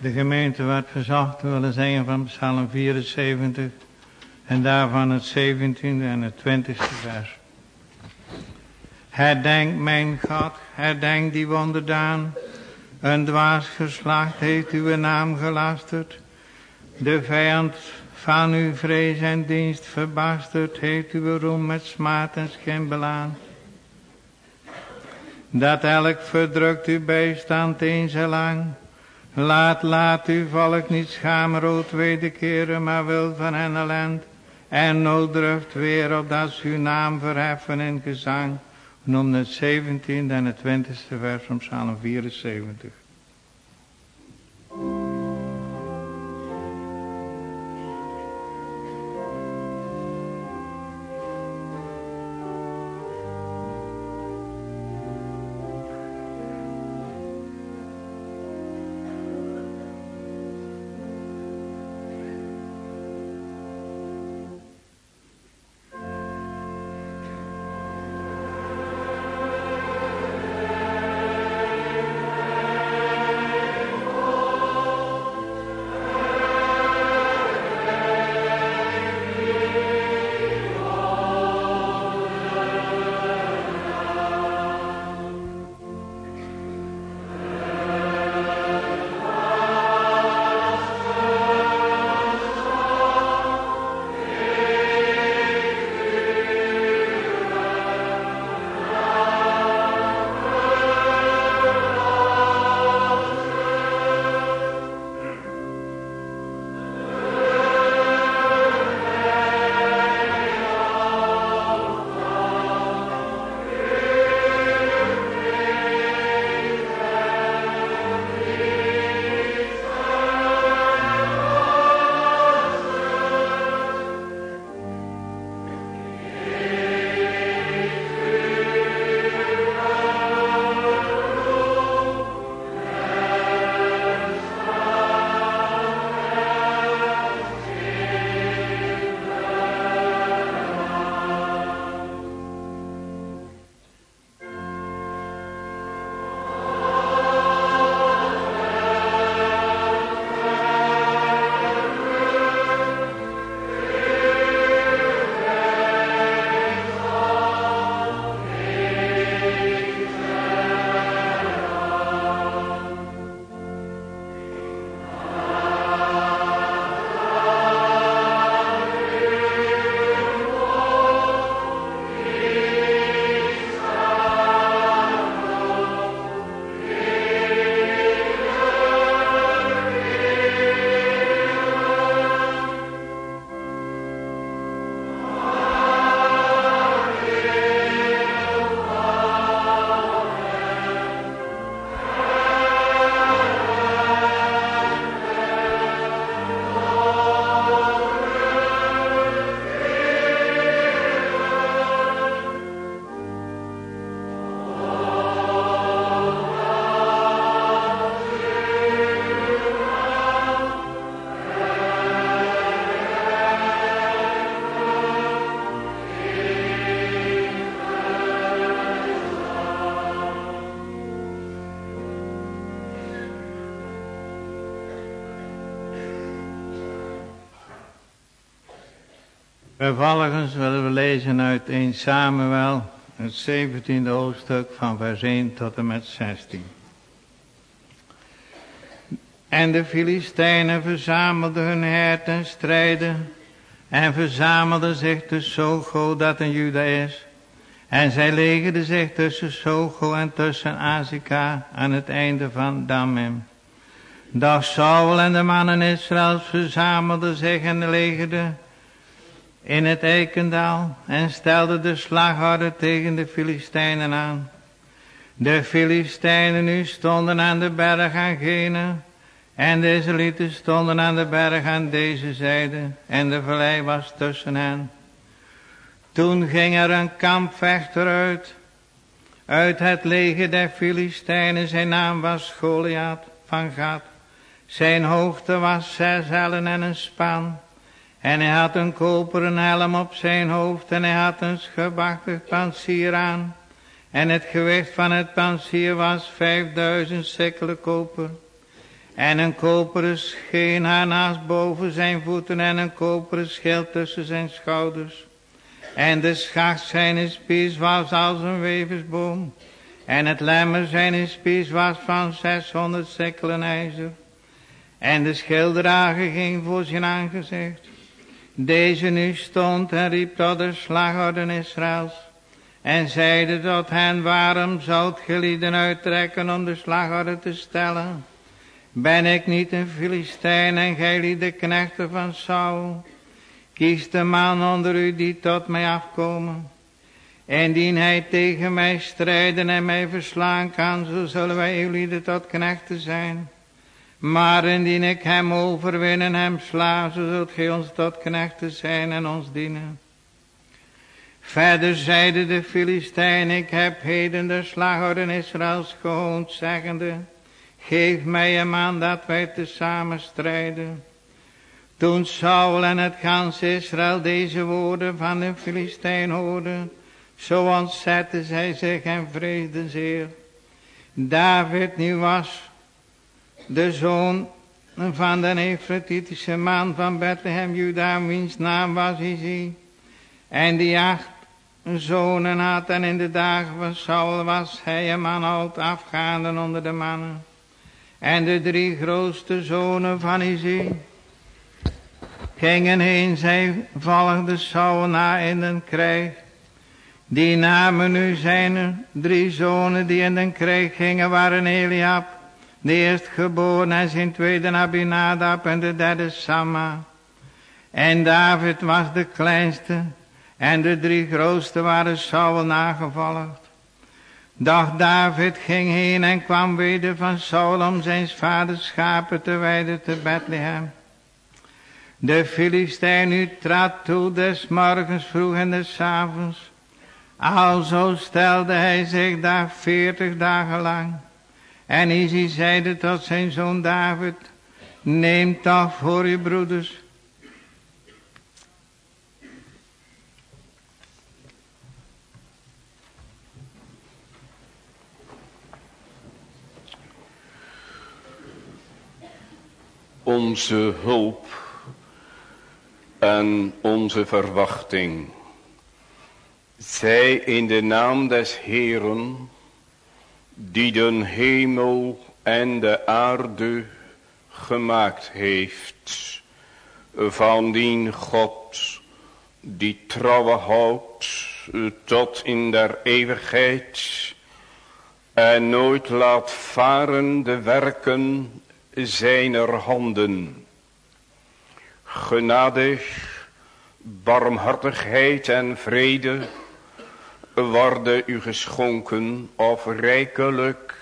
De gemeente wordt verzocht willen zingen van Psalm 74 en daarvan het 17e en het 20e vers. Herdenk mijn God, herdenk die wonderdaan. Een dwaas geslacht heeft uw naam gelasterd. De vijand van uw vrees en dienst verbasterd heeft uw roem met smaad en schim Dat elk verdrukt uw bijstand eens lang. Laat, laat uw volk niet schaamrood wederkeren, maar wil van hen ellend en nooddruft weer opdat ze uw naam verheffen in gezang. Noem het 17e en het 20e vers van Psalm 74. Vervolgens willen we lezen uit 1 Samuel, het 17e hoofdstuk van vers 1 tot en met 16. En de Filistijnen verzamelden hun herten en strijden en verzamelden zich te Sogo dat een Juda is. En zij legerden zich tussen Sogo en tussen Azika aan het einde van Damim. Doch Saul en de mannen Israëls verzamelden zich en legerden in het Eikendaal en stelde de slagorde tegen de Filistijnen aan. De Filistijnen nu stonden aan de berg aan gene en de Israëlieten stonden aan de berg aan deze zijde en de vallei was tussen hen. Toen ging er een kampvechter uit, uit het leger der Filistijnen, zijn naam was Goliath van Gad. Zijn hoogte was zes ellen en een span. En hij had een koperen helm op zijn hoofd en hij had een gebachtigd pansier aan. En het gewicht van het pansier was vijfduizend sikkelen koper. En een koperen scheen haar naast boven zijn voeten en een koperen schild tussen zijn schouders. En de schacht zijn spies was als een weversboom. En het lemmer zijn spies was van 600 sekkelen ijzer. En de schildrager ging voor zijn aangezicht. Deze nu stond en riep tot de slagorden Israëls. En zeide tot hen, waarom zult gelieden uittrekken om de slagorde te stellen? Ben ik niet een Filistijn en gij de knechten van Saul? Kies de man onder u die tot mij afkomen. Indien hij tegen mij strijden en mij verslaan kan, zo zullen wij jullie tot knechten zijn. Maar indien ik hem overwin en hem sla, zo zult gij ons tot knechten zijn en ons dienen. Verder zeide de Filistijn, ik heb heden de slagorden Israëls gehoond, zeggende, geef mij een man dat wij tezamen strijden. Toen Saul en het gans Israël deze woorden van de Filistijn hoorden, zo ontzetten zij zich en vreesden zeer. David nu was de zoon van de Efratitische man van Bethlehem, Juda, wiens naam was Izzy. En die acht zonen had en in de dagen van Saul was hij een man oud afgaande onder de mannen. En de drie grootste zonen van Izzy gingen heen, zij volgden Saul na in den krijg. Die namen nu zijn drie zonen die in den krijg gingen waren Eliab, de eerstgeboren en zijn tweede Abinadab en de derde Sama. En David was de kleinste en de drie grootste waren Saul nagevolgd. Doch David ging heen en kwam weder van Saul om zijn vaders schapen te wijden te Bethlehem. De Filistijn nu trad toe des morgens vroeg en des avonds. Alzo stelde hij zich daar veertig dagen lang. En Izzy zeide tot zijn zoon David, neem toch voor je broeders onze hulp en onze verwachting. Zij in de naam des Heeren, die den hemel en de aarde gemaakt heeft, van die God die trouwe houdt tot in der eeuwigheid en nooit laat varen de werken zijner handen. Genadig, barmhartigheid en vrede worden u geschonken of rijkelijk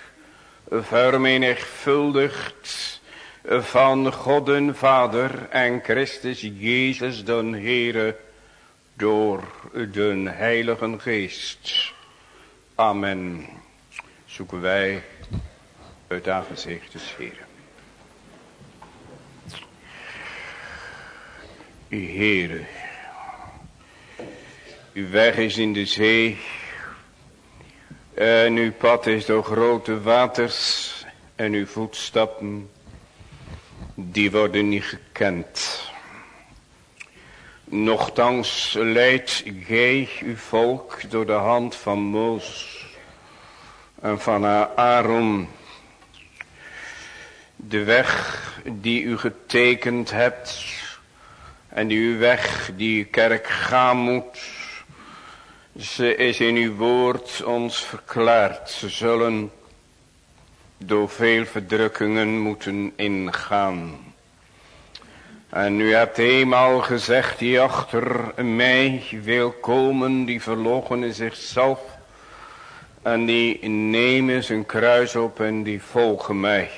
vermenigvuldigd van God en Vader en Christus Jezus den Heere door den Heilige Geest. Amen. Zoeken wij uit aangezicht des Heeren. Heere, uw weg is in de zee en uw pad is door grote waters en uw voetstappen, die worden niet gekend. Nochtans leidt gij uw volk door de hand van Mozes en van Aaron. De weg die u getekend hebt en die weg die uw kerk gaan moet. Ze is in uw woord ons verklaard. Ze zullen door veel verdrukkingen moeten ingaan. En u hebt eenmaal gezegd die achter mij wil komen, die verloochenen zichzelf. En die nemen zijn kruis op en die volgen mij.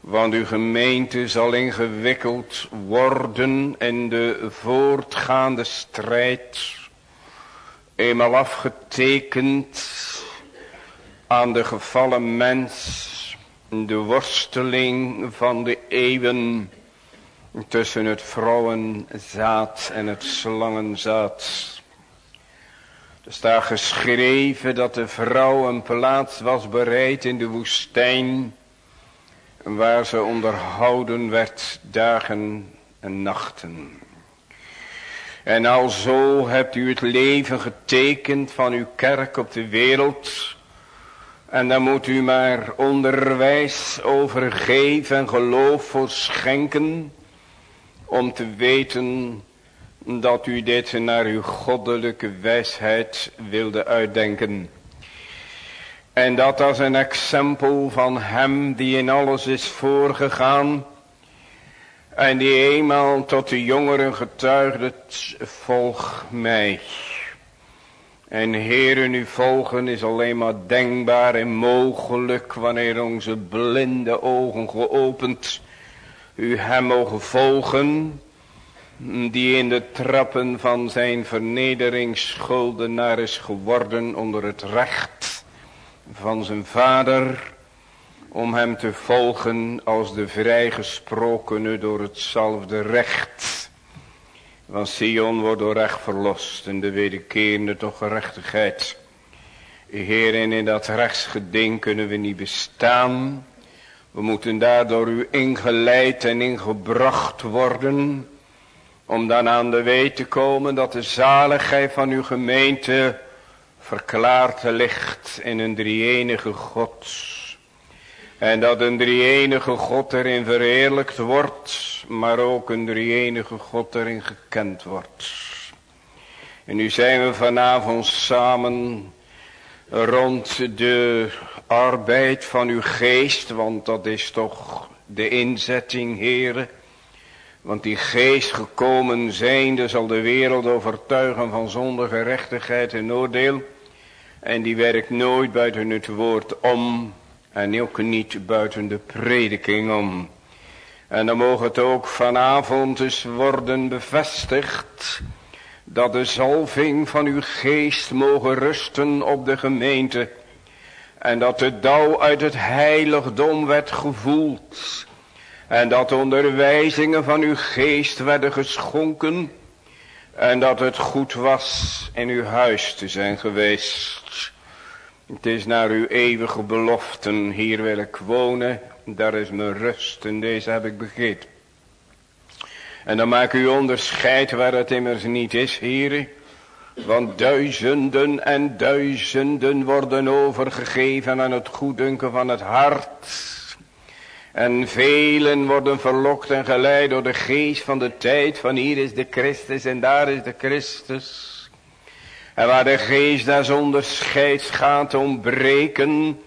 Want uw gemeente zal ingewikkeld worden in de voortgaande strijd. Eenmaal afgetekend aan de gevallen mens. De worsteling van de eeuwen tussen het vrouwenzaad en het slangenzaad. Er staat geschreven dat de vrouw een plaats was bereid in de woestijn waar ze onderhouden werd dagen en nachten. En alzo hebt u het leven getekend van uw kerk op de wereld. En daar moet u maar onderwijs over geven en geloof voor schenken. Om te weten dat u dit naar uw goddelijke wijsheid wilde uitdenken. En dat als een exempel van hem die in alles is voorgegaan. En die eenmaal tot de jongeren getuigde, volg mij. En heren, u volgen is alleen maar denkbaar en mogelijk wanneer onze blinde ogen geopend u hem mogen volgen, die in de trappen van zijn vernederingsschuldenaar is geworden onder het recht van zijn vader, om hem te volgen als de vrijgesprokene door hetzelfde recht. Want Sion wordt door recht verlost en de wederkerende toch gerechtigheid. Heer, en in dat rechtsgeding kunnen we niet bestaan. We moeten daardoor u ingeleid en ingebracht worden. Om dan aan de weet te komen dat de zaligheid van uw gemeente verklaard ligt in een drie-enige God. En dat een drie-enige God erin verheerlijkt wordt, maar ook een drie-enige God erin gekend wordt. En nu zijn we vanavond samen rond de arbeid van uw geest, want dat is toch de inzetting, heren. Want die geest gekomen zijnde zal de wereld overtuigen van zonde, gerechtigheid en oordeel. En die werkt nooit buiten het woord om en ook niet buiten de prediking om. En dan mogen het ook vanavond eens worden bevestigd dat de zalving van uw geest mogen rusten op de gemeente. En dat de dauw uit het heiligdom werd gevoeld. En dat onderwijzingen van uw geest werden geschonken. En dat het goed was in uw huis te zijn geweest. Het is naar uw eeuwige beloften. Hier wil ik wonen. Daar is mijn rust. En deze heb ik begrepen. En dan maak u onderscheid waar het immers niet is, heren. Want duizenden en duizenden worden overgegeven aan het goeddunken van het hart. En velen worden verlokt en geleid door de geest van de tijd. Van hier is de Christus en daar is de Christus. En waar de geest des onderscheids gaat ontbreken.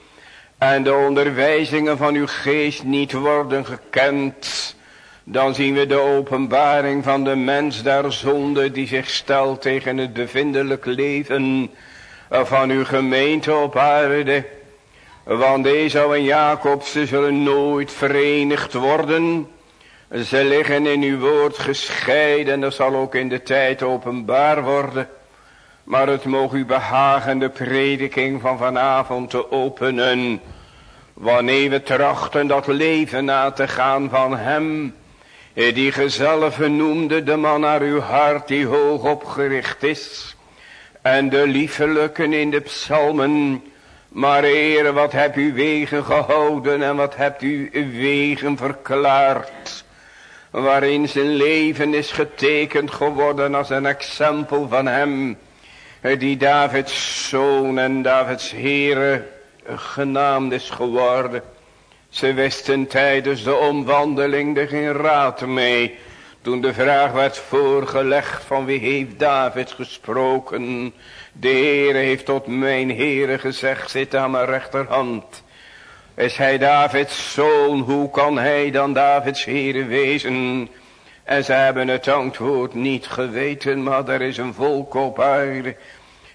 En de onderwijzingen van uw geest niet worden gekend dan zien we de openbaring van de mens der zonde die zich stelt tegen het bevindelijk leven van uw gemeente op aarde. Want Esau en Jacob, ze zullen nooit verenigd worden. Ze liggen in uw woord gescheiden en dat zal ook in de tijd openbaar worden. Maar het mogen u behagen de prediking van vanavond te openen. Wanneer we trachten dat leven na te gaan van hem die gezellig noemde de man naar uw hart die hoog opgericht is. En de liefelijken in de psalmen. Maar Heer, wat hebt u wegen gehouden en wat hebt u wegen verklaard. Waarin zijn leven is getekend geworden als een exempel van hem. Die Davids zoon en Davids Heere genaamd is geworden. Ze wisten tijdens de omwandeling er geen raad mee. Toen de vraag werd voorgelegd van wie heeft David gesproken. De Heere heeft tot mijn Heere gezegd zit aan mijn rechterhand. Is hij Davids zoon, hoe kan hij dan Davids Heere wezen? En ze hebben het antwoord niet geweten, maar er is een volk op aarde.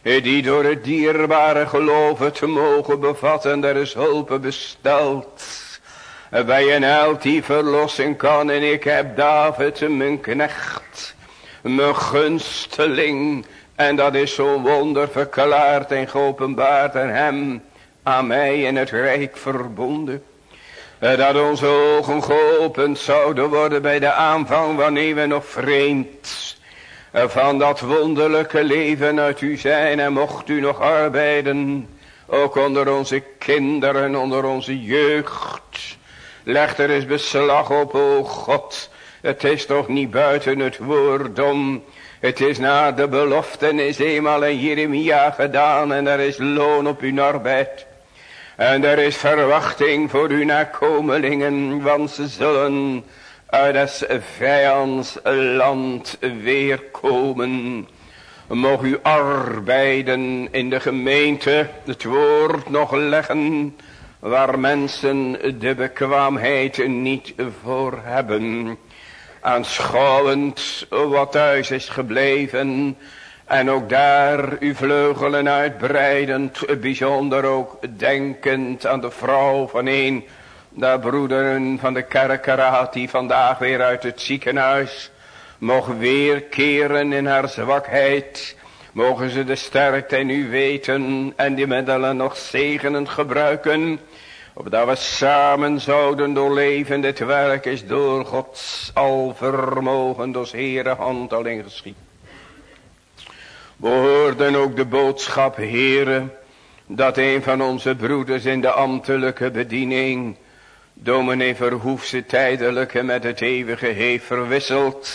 Die door het dierbare geloven te mogen bevatten, er is hulp besteld bij een held die verlossen kan. En ik heb David, mijn knecht, mijn gunsteling. En dat is zo wonder verklaard en geopenbaard en hem aan mij in het rijk verbonden. Dat onze ogen geopend zouden worden bij de aanvang wanneer we nog vreemd van dat wonderlijke leven uit u zijn en mocht u nog arbeiden. Ook onder onze kinderen, onder onze jeugd Leg er eens beslag op, o God. Het is toch niet buiten het woord om. Het is naar de belofte is eenmaal in Jeremia gedaan en er is loon op uw arbeid. En er is verwachting voor uw nakomelingen, want ze zullen uit des vijands land weerkomen. Mocht u arbeiden in de gemeente, het woord nog leggen, waar mensen de bekwaamheid niet voor hebben. Aanschouwend wat thuis is gebleven, en ook daar uw vleugelen uitbreidend, bijzonder ook denkend aan de vrouw van een de broederen van de kerkeraad die vandaag weer uit het ziekenhuis mogen weerkeren in haar zwakheid. Mogen ze de sterkte in u weten en die middelen nog zegenend gebruiken. Opdat we samen zouden doorleven, dit werk is door Gods alvermogen, door Heere hand alleen geschied. We hoorden ook de boodschap, Heere, dat een van onze broeders in de ambtelijke bediening dominee Verhoefse tijdelijke met het eeuwige heeft verwisseld.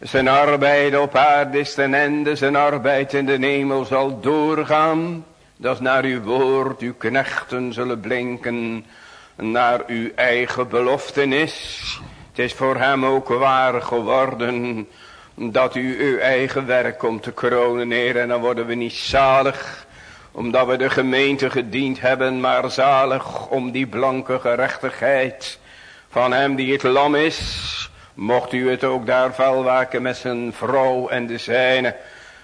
Zijn arbeid op aarde is ten einde, zijn arbeid in de hemel zal doorgaan. Dat naar uw woord uw knechten zullen blinken, naar uw eigen beloftenis. Het is voor hem ook waar geworden, dat u uw eigen werk komt te kronen, Heer. En dan worden we niet zalig, omdat we de gemeente gediend hebben, maar zalig om die blanke gerechtigheid van hem die het lam is. Mocht u het ook daar vuilwaken met zijn vrouw en de zijne.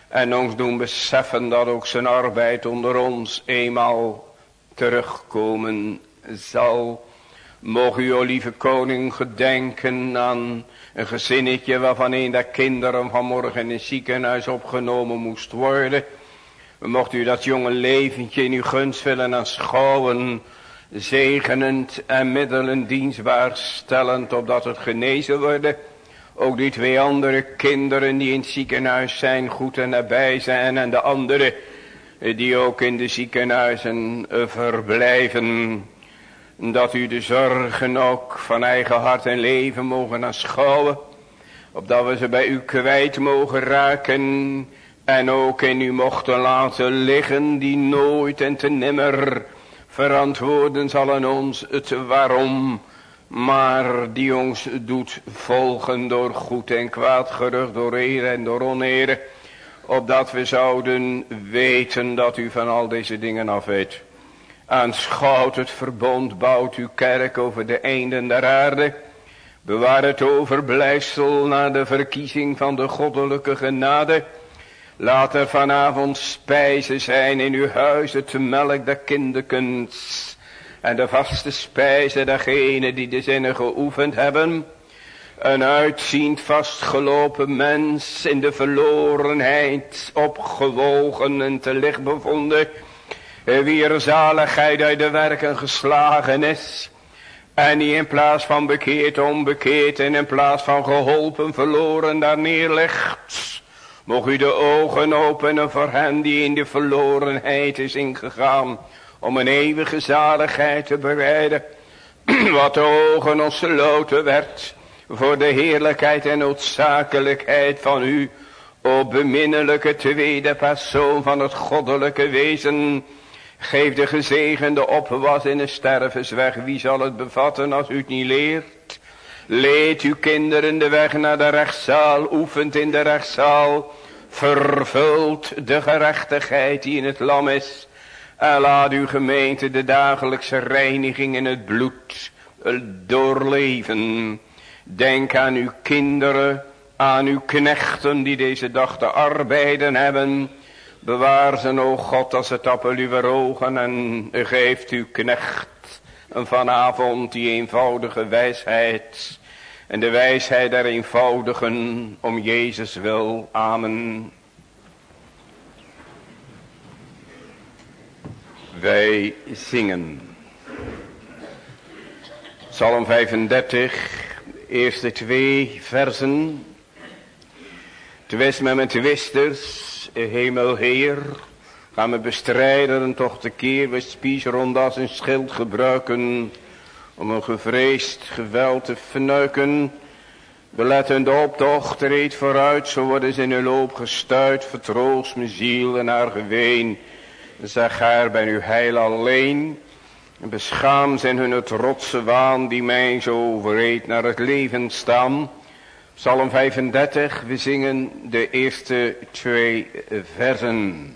En ons doen beseffen dat ook zijn arbeid onder ons eenmaal terugkomen zal. Mocht u, lieve koning, gedenken aan een gezinnetje waarvan een der kinderen vanmorgen in een ziekenhuis opgenomen moest worden. Mocht u dat jonge leventje in uw gunst willen aanschouwen. Zegenend en middelen dienstbaar stellend opdat het genezen worden. Ook die twee andere kinderen die in het ziekenhuis zijn goed en nabij zijn. En de anderen die ook in de ziekenhuizen verblijven. Dat u de zorgen ook van eigen hart en leven mogen aanschouwen. Opdat we ze bij u kwijt mogen raken en ook in u mochten laten liggen die nooit en te nimmer verantwoorden zal aan ons het waarom. Maar die ons doet volgen door goed en kwaad gerucht, door eer en door oneer. Opdat we zouden weten dat u van al deze dingen af weet. Aanschouwt het verbond, bouwt uw kerk over de einden der aarde. Bewaar het overblijfsel naar de verkiezing van de goddelijke genade Laat er vanavond spijzen zijn in uw huis, het melk der kinderkens. En de vaste spijzen dergenen die de zinnen geoefend hebben. Een uitziend vastgelopen mens in de verlorenheid opgewogen en te licht bevonden. Wie er zaligheid uit de werken geslagen is. En die in plaats van bekeerd onbekeerd en in plaats van geholpen verloren daar neerlegt. Mocht u de ogen openen voor hen die in de verlorenheid is ingegaan. Om een eeuwige zaligheid te bereiden. Wat de ogen ons gesloten werd. Voor de heerlijkheid en noodzakelijkheid van u. O beminnelijke tweede persoon van het goddelijke wezen. Geef de gezegende opwas in de stervensweg. Wie zal het bevatten als u het niet leert? Leed uw kinderen de weg naar de rechtszaal, oefent in de rechtszaal. Vervult de gerechtigheid die in het lam is. En laat uw gemeente de dagelijkse reiniging in het bloed doorleven. Denk aan uw kinderen, aan uw knechten die deze dag te arbeiden hebben. Bewaar ze, o God, als het appel uw ogen en geeft uw knecht vanavond die eenvoudige wijsheid en de wijsheid der eenvoudigen om Jezus wil. Amen. Wij zingen. Psalm 35, eerste twee versen. Twist met mijn twisters, hemelheer. Gaan we bestrijden toch te keer we spies rond als een schild gebruiken om een gevreesd geweld te vernuiken. We letten de optocht reed vooruit, zo worden ze in hun loop gestuit, vertroost mijn ziel en haar geween. Zeg haar bij uw heil alleen, en beschaam zijn hun trotse waan die mij zo wreed naar het leven staan. Psalm 35, we zingen de eerste twee versen.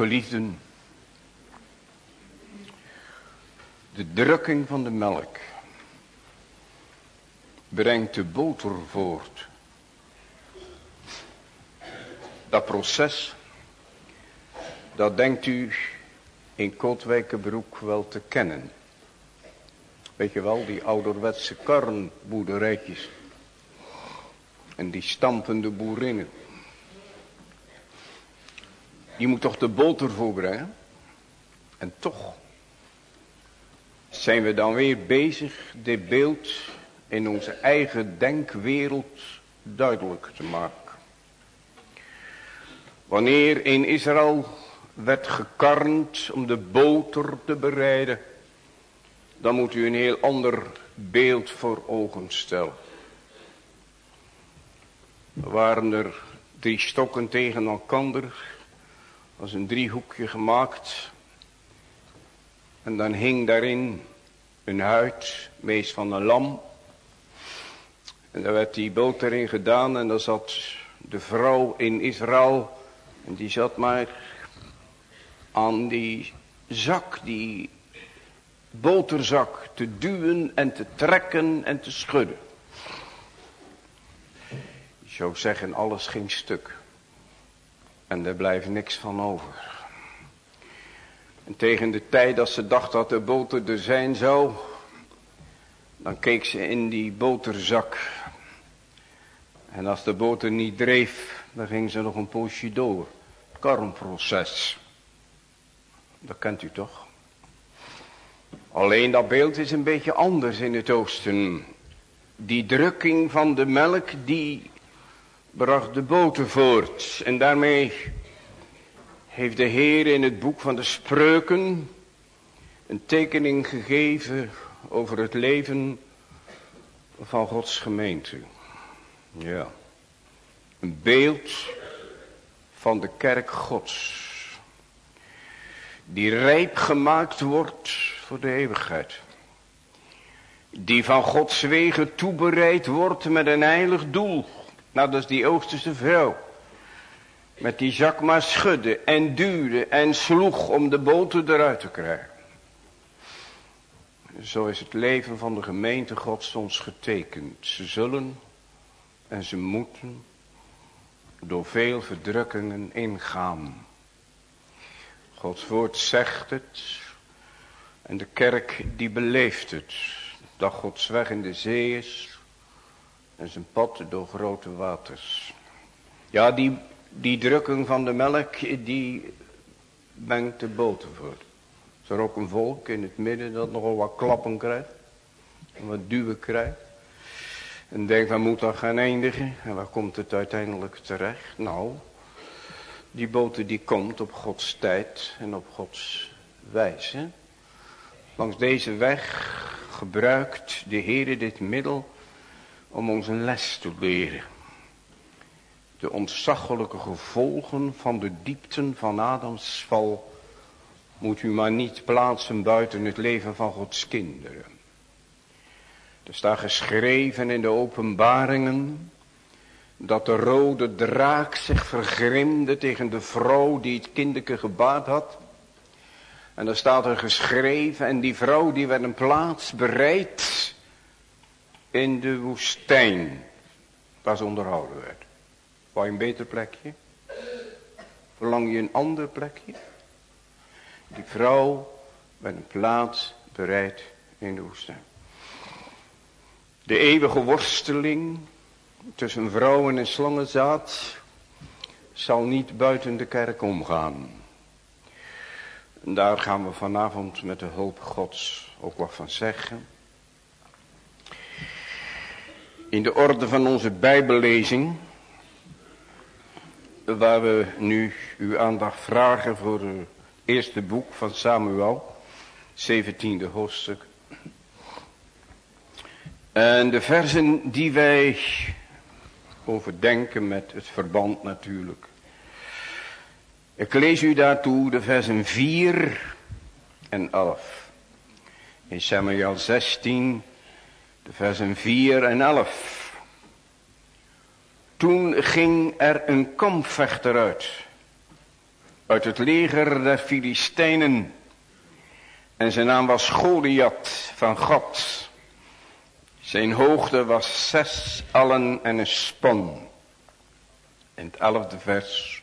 Geliefden. De drukking van de melk brengt de boter voort. Dat proces, dat denkt u in Kotwijkenbroek wel te kennen. Weet je wel, die ouderwetse karnboerderijtjes. En die stampende boerinnen. Die moet toch de boter voorbrengen? En toch zijn we dan weer bezig dit beeld in onze eigen denkwereld duidelijk te maken. Wanneer in Israël werd gekarnd om de boter te bereiden, dan moet u een heel ander beeld voor ogen stellen. Er waren er drie stokken tegen elkaar, als een driehoekje gemaakt. En dan hing daarin een huid, meest van een lam. En daar werd die boter in gedaan en daar zat de vrouw in Israël. En die zat maar aan die zak, die boterzak te duwen en te trekken en te schudden. Je zou zeggen, alles ging stuk. En er blijft niks van over. En tegen de tijd dat ze dacht dat de boter er zijn zou, dan keek ze in die boterzak. En als de boter niet dreef, dan ging ze nog een poosje door. Karmproces. Dat kent u toch? Alleen dat beeld is een beetje anders in het oosten. Die drukking van de melk, die bracht de boter voort. En daarmee heeft de Heer in het boek van de spreuken een tekening gegeven over het leven van Gods gemeente. Ja. Een beeld van de kerk Gods. Die rijp gemaakt wordt voor de eeuwigheid. Die van Gods wegen toebereid wordt met een heilig doel. Nou, dat is die Oosterse vrouw. Met die zak maar schudde en duwde en sloeg om de boter eruit te krijgen. Zo is het leven van de gemeente Gods ons getekend. Ze zullen en ze moeten door veel verdrukkingen ingaan. Gods woord zegt het en de kerk die beleeft het. Dat Gods weg in de zee is en zijn pad door grote waters. Ja, die, die drukking van de melk, die mengt de boter voort. Is er ook een volk in het midden dat nogal wat klappen krijgt. En wat duwen krijgt. En denkt, waar moet dat gaan eindigen? En waar komt het uiteindelijk terecht? Nou, die boter die komt op Gods tijd en op Gods wijze. Langs deze weg gebruikt de Heer dit middel om ons een les te leren. De ontzaglijke gevolgen van de diepten van Adams val moet u maar niet plaatsen buiten het leven van Gods kinderen. Er staat geschreven in de openbaringen dat de rode draak zich vergrimde tegen de vrouw die het kinderke gebaard had. En er staat er geschreven en die vrouw die werd een plaats bereid in de woestijn ze onderhouden werd. Wou je een beter plekje? Verlang je een ander plekje? Die vrouw werd een plaats bereid in de woestijn. De eeuwige worsteling tussen vrouwen en slangenzaad zal niet buiten de kerk omgaan. En daar gaan we vanavond met de hulp gods ook wat van zeggen. In de orde van onze bijbellezing, waar we nu uw aandacht vragen voor het eerste boek van Samuel, 17e hoofdstuk. En de versen die wij overdenken met het verband natuurlijk. Ik lees u daartoe de versen 4 en 11. In Samuel 16, versen 4 en 11. Toen ging er een kampvechter uit uit het leger der Filistijnen. En zijn naam was Goliath van God. Zijn hoogte was zes allen en een span. In het elfde vers.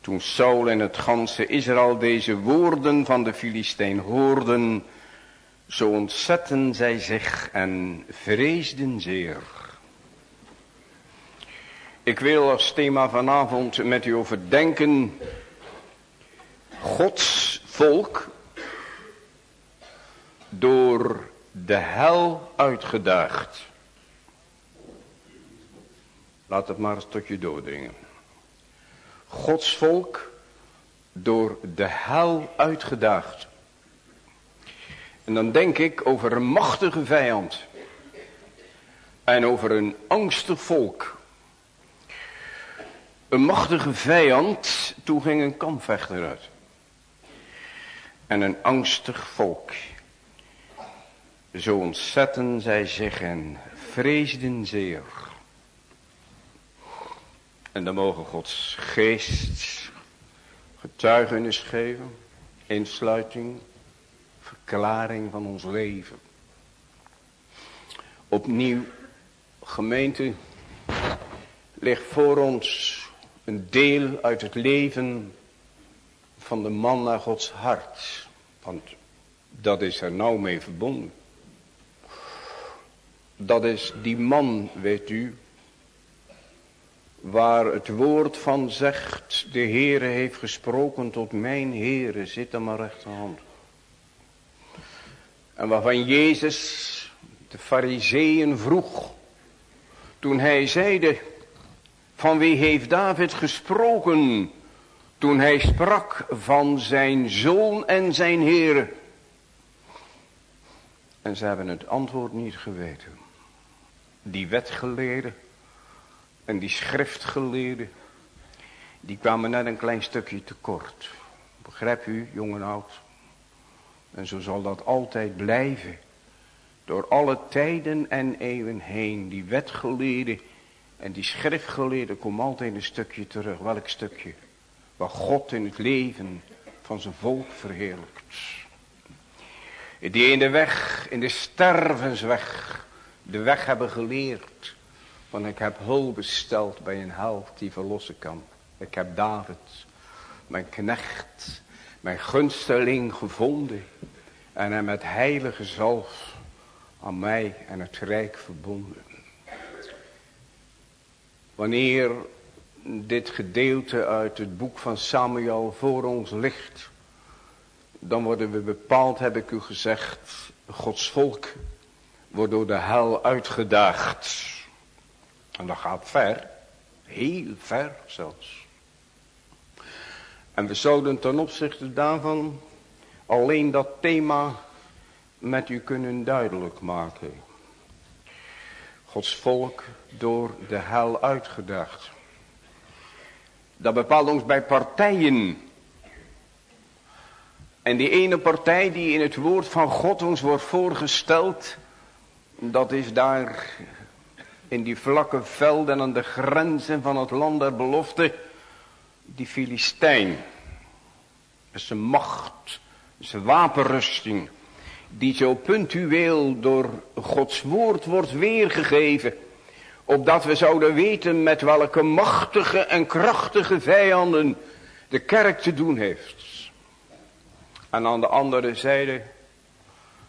Toen Saul en het ganse Israël deze woorden van de Filistijn hoorden. Zo ontzetten zij zich en vreesden zeer. Ik wil als thema vanavond met u overdenken. Gods volk door de hel uitgedaagd. Laat het maar eens tot je doordringen. Gods volk door de hel uitgedaagd. En dan denk ik over een machtige vijand. En over een angstig volk. Een machtige vijand, toen ging een kampvechter uit. En een angstig volk. Zo ontzetten zij zich en vreesden zeer. En dan mogen Gods geest getuigenis geven, insluiting, verklaring van ons leven. Opnieuw, gemeente, ligt voor ons een deel uit het leven van de man naar Gods hart. Want dat is er nou mee verbonden. Dat is die man, weet u, waar het woord van zegt, de Heere heeft gesproken tot mijn Heere, zit aan mijn rechterhand. En waarvan Jezus de fariseeën vroeg, toen hij zeide, van wie heeft David gesproken, toen hij sprak van zijn zoon en zijn Heere. En ze hebben het antwoord niet geweten die wetgeleerden en die schriftgeleerden, die kwamen net een klein stukje tekort. Begrijp u, jong en oud? En zo zal dat altijd blijven. Door alle tijden en eeuwen heen. Die wetgeleerden en die schriftgeleerden komen altijd een stukje terug. Welk stukje? Waar God in het leven van zijn volk verheerlijkt. Die in de weg, in de stervensweg, de weg hebben geleerd. Want ik heb hulp besteld bij een held die verlossen kan. Ik heb David, mijn knecht, mijn gunsteling gevonden. En hem met heilige zalf aan mij en het rijk verbonden. Wanneer dit gedeelte uit het boek van Samuel voor ons ligt. Dan worden we bepaald, heb ik u gezegd, Gods volk wordt door de hel uitgedaagd. En dat gaat ver. Heel ver zelfs. En we zouden ten opzichte daarvan alleen dat thema met u kunnen duidelijk maken. Gods volk door de hel uitgedaagd. Dat bepaalt ons bij partijen. En die ene partij die in het woord van God ons wordt voorgesteld, dat is daar in die vlakke velden aan de grenzen van het land der belofte. Die Filistijn. Zijn macht. Zijn wapenrusting. Die zo puntueel door Gods woord wordt weergegeven. Opdat we zouden weten met welke machtige en krachtige vijanden de kerk te doen heeft. En aan de andere zijde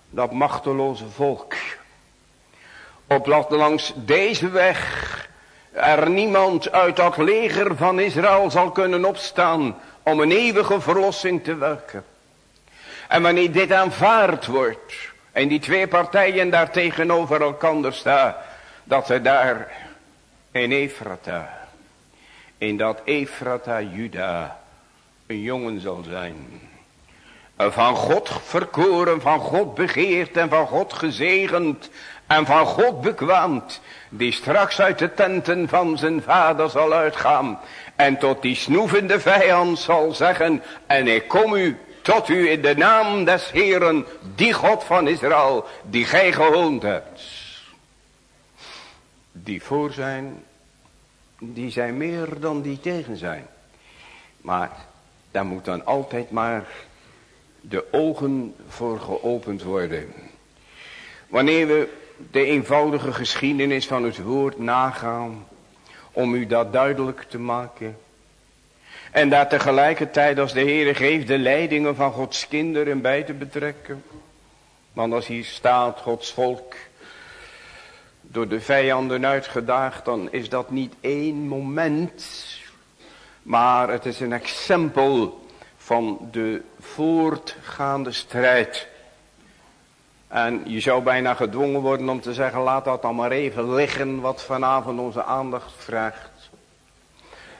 dat machteloze volk opdat langs deze weg er niemand uit dat leger van Israël zal kunnen opstaan om een eeuwige verlossing te werken. En wanneer dit aanvaard wordt en die twee partijen daar tegenover elkaar staan, dat er daar in Efrata, in dat Efrata Juda, een jongen zal zijn. Van God verkoren, van God begeerd en van God gezegend en van God bekwaamd, die straks uit de tenten van zijn vader zal uitgaan en tot die snoevende vijand zal zeggen, en ik kom u tot u in de naam des Heeren, die God van Israël, die gij gehoond hebt. Die voor zijn, die zijn meer dan die tegen zijn. Maar Daar moet dan altijd maar de ogen voor geopend worden. Wanneer we de eenvoudige geschiedenis van het woord nagaan, om u dat duidelijk te maken. En daar tegelijkertijd als de Heer geeft de leidingen van Gods kinderen bij te betrekken. Want als hier staat Gods volk door de vijanden uitgedaagd, dan is dat niet één moment. Maar het is een exempel van de voortgaande strijd. En je zou bijna gedwongen worden om te zeggen, laat dat dan maar even liggen wat vanavond onze aandacht vraagt.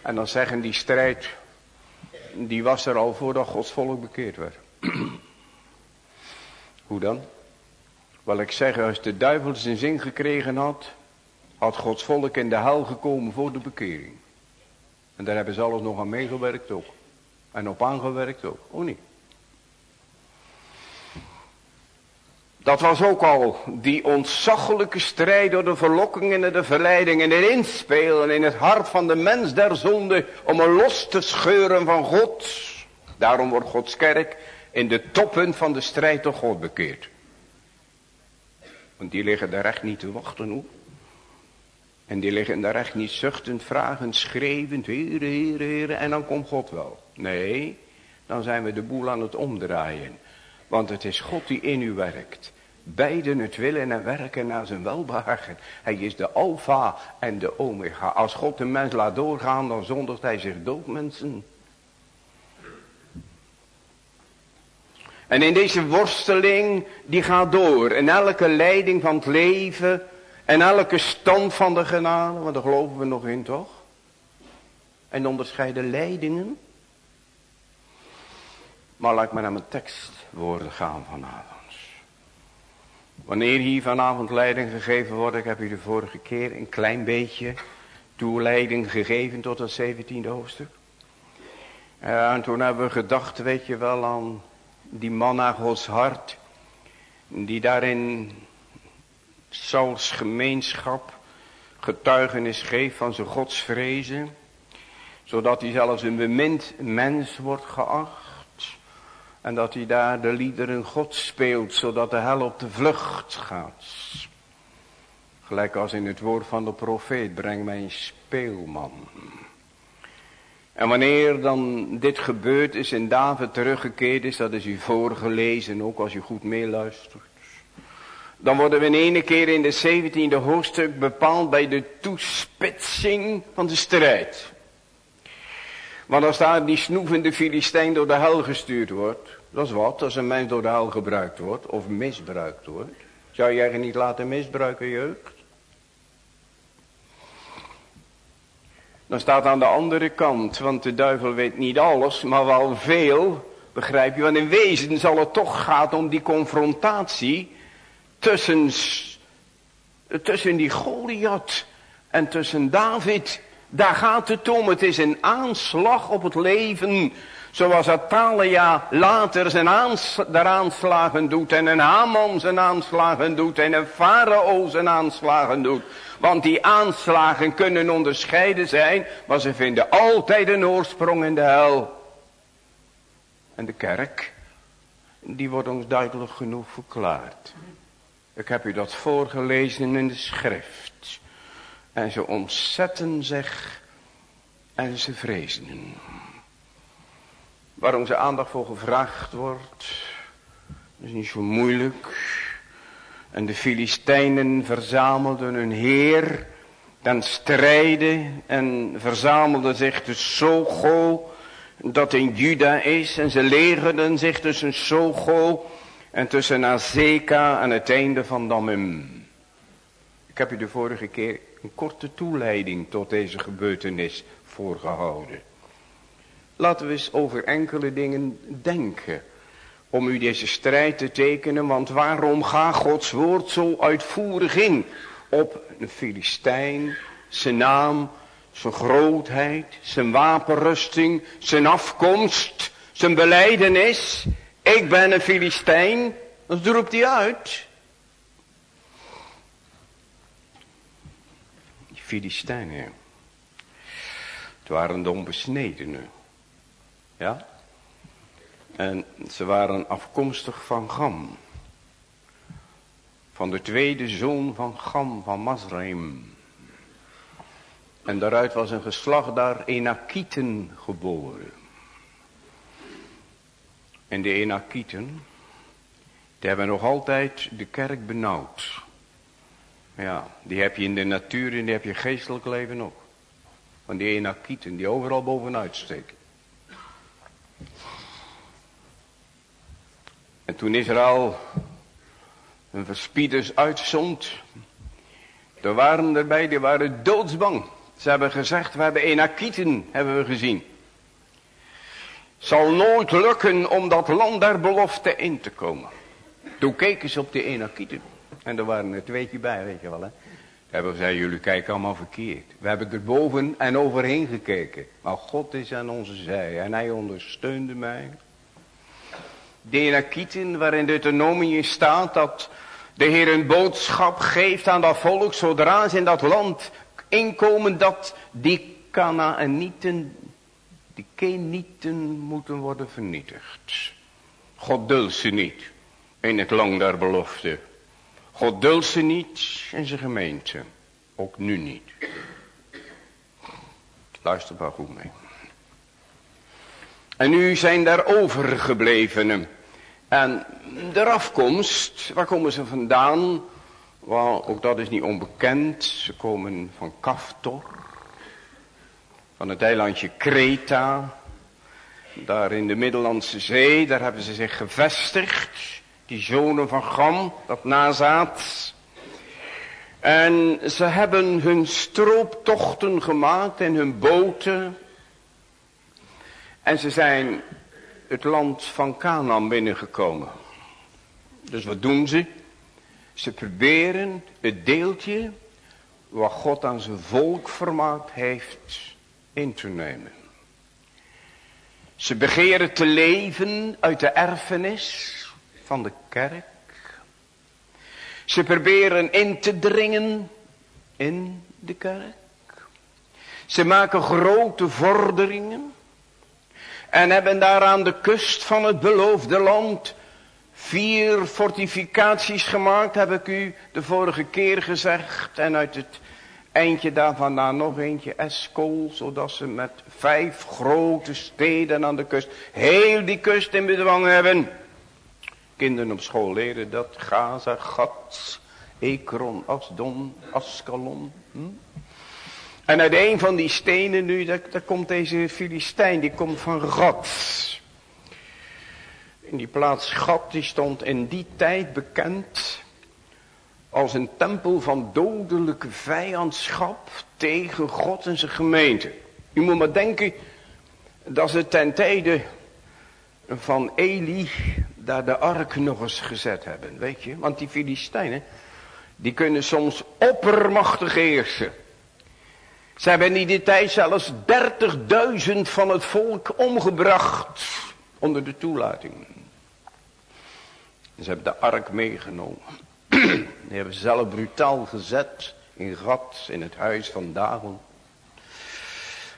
En dan zeggen die strijd, die was er al voordat Gods volk bekeerd werd. Hoe dan? Wel ik zeg, als de duivel zijn zin gekregen had, had Gods volk in de hel gekomen voor de bekering. En daar hebben ze alles nog aan meegewerkt ook. En op aangewerkt ook, of niet? Dat was ook al die ontzaglijke strijd door de verlokkingen en de verleidingen en het inspelen in het hart van de mens der zonde om er los te scheuren van God. Daarom wordt Gods kerk in de toppen van de strijd tot God bekeerd. Want die liggen daar echt niet te wachten hoor. En die liggen daar echt niet zuchtend, vragend, schreeuwend, heren, heren, heren, en dan komt God wel. Nee, dan zijn we de boel aan het omdraaien. Want het is God die in u werkt. Beiden het willen en werken naar zijn welbehagen. Hij is de alfa en de omega. Als God de mens laat doorgaan, dan zondigt hij zich dood, mensen. En in deze worsteling, die gaat door. En elke leiding van het leven. En elke stand van de genade. Want daar geloven we nog in, toch? En onderscheiden leidingen. Maar laat ik naar mijn tekstwoorden gaan vanavond. Wanneer hier vanavond leiding gegeven wordt, ik heb u de vorige keer een klein beetje toeleiding gegeven tot het 17e hoofdstuk. en toen hebben we gedacht, weet je wel, aan die man naar Gods hart, die daarin Sauls gemeenschap getuigenis geeft van zijn godsvrezen, zodat hij zelfs een bemind mens wordt geacht. En dat hij daar de liederen God speelt, zodat de hel op de vlucht gaat. Gelijk als in het woord van de profeet, breng mij een speelman. En wanneer dan dit gebeurd is en David teruggekeerd is, dat is u voorgelezen, ook als u goed meeluistert. Dan worden we in ene keer in de 17e hoofdstuk bepaald bij de toespitsing van de strijd. Want als daar die snoevende Filistijn door de hel gestuurd wordt, dat is wat, als een mens door de hel gebruikt wordt, of misbruikt wordt. Zou jij je niet laten misbruiken, jeugd? Dan staat aan de andere kant, want de duivel weet niet alles, maar wel veel, begrijp je? Want in wezen zal het toch gaan om die confrontatie tussen, tussen die Goliath en tussen David. Daar gaat het om. Het is een aanslag op het leven. Zoals Atalia later zijn aanslagen doet. En een Haman zijn aanslagen doet. En een Farao zijn aanslagen doet. Want die aanslagen kunnen onderscheiden zijn. Maar ze vinden altijd een oorsprong in de hel. En de kerk. Die wordt ons duidelijk genoeg verklaard. Ik heb u dat voorgelezen in de schrift. En ze ontzetten zich en ze vrezen. Waar onze aandacht voor gevraagd wordt, is niet zo moeilijk. En de Filistijnen verzamelden hun heer ten strijde en verzamelden zich te Sogo, dat in Juda is. En ze legerden zich tussen Sogo en tussen Azeka aan het einde van Damim. Ik heb u de vorige keer een korte toeleiding tot deze gebeurtenis voorgehouden. Laten we eens over enkele dingen denken. Om u deze strijd te tekenen. Want waarom gaat Gods woord zo uitvoerig in? Op een Filistijn, zijn naam, zijn grootheid, zijn wapenrusting, zijn afkomst, zijn beleidenis. Ik ben een Filistijn. Dat roept hij uit. Die Filistijnen. Het waren de onbesnedenen. Ja? En ze waren afkomstig van Gam. Van de tweede zoon van Gam, van Masraim. En daaruit was een geslacht daar Enakieten geboren. En de Enakieten, die hebben nog altijd de kerk benauwd. Ja, die heb je in de natuur en die heb je geestelijk leven ook. Van die Enakieten die overal bovenuit steken. En toen Israël een verspieders uitzond. Er waren erbij, die waren doodsbang. Ze hebben gezegd, we hebben Enakieten hebben we gezien. Zal nooit lukken om dat land der belofte in te komen. Toen keken ze op de Enakieten. En er waren er tweetje bij, weet je wel hè. Hebben gezegd, jullie kijken allemaal verkeerd. We hebben er boven en overheen gekeken. Maar God is aan onze zij en hij ondersteunde mij. De Enakieten waarin Deuteronomium staat dat de Heer een boodschap geeft aan dat volk zodra ze in dat land inkomen dat die Kanaanieten, die Kenieten moeten worden vernietigd. God duldt ze niet in het lang der belofte. God duldt ze niet in zijn gemeente. Ook nu niet. Luister maar goed mee. En nu zijn daar overgeblevenen. En de afkomst, waar komen ze vandaan? Wel, ook dat is niet onbekend. Ze komen van Kaftor. Van het eilandje Kreta. Daar in de Middellandse Zee, daar hebben ze zich gevestigd. Die zonen van Gam, dat nazaat. En ze hebben hun strooptochten gemaakt en hun boten. En ze zijn het land van Canaan binnengekomen. Dus wat doen ze? Ze proberen het deeltje wat God aan zijn volk vermaakt heeft in te nemen. Ze begeren te leven uit de erfenis van de kerk. Ze proberen in te dringen in de kerk. Ze maken grote vorderingen. En hebben daar aan de kust van het beloofde land vier fortificaties gemaakt, heb ik u de vorige keer gezegd. En uit het eindje daar vandaan nog eentje, Eskol, zodat ze met vijf grote steden aan de kust, heel die kust in bedwang hebben. Kinderen op school leren dat, Gaza, Gat, Ekron, Asdon, Askalon. Hm? En uit een van die stenen nu, daar, komt deze Filistijn, die komt van Gat. In die plaats Gat, die stond in die tijd bekend als een tempel van dodelijke vijandschap tegen God en zijn gemeente. U moet maar denken dat ze ten tijde van Eli daar de ark nog eens gezet hebben, weet je. Want die Filistijnen, die kunnen soms oppermachtig heersen. Ze hebben in die tijd zelfs 30.000 van het volk omgebracht onder de toelating. Ze hebben de ark meegenomen. Die hebben ze zelf brutaal gezet in gat in het huis van Dagon.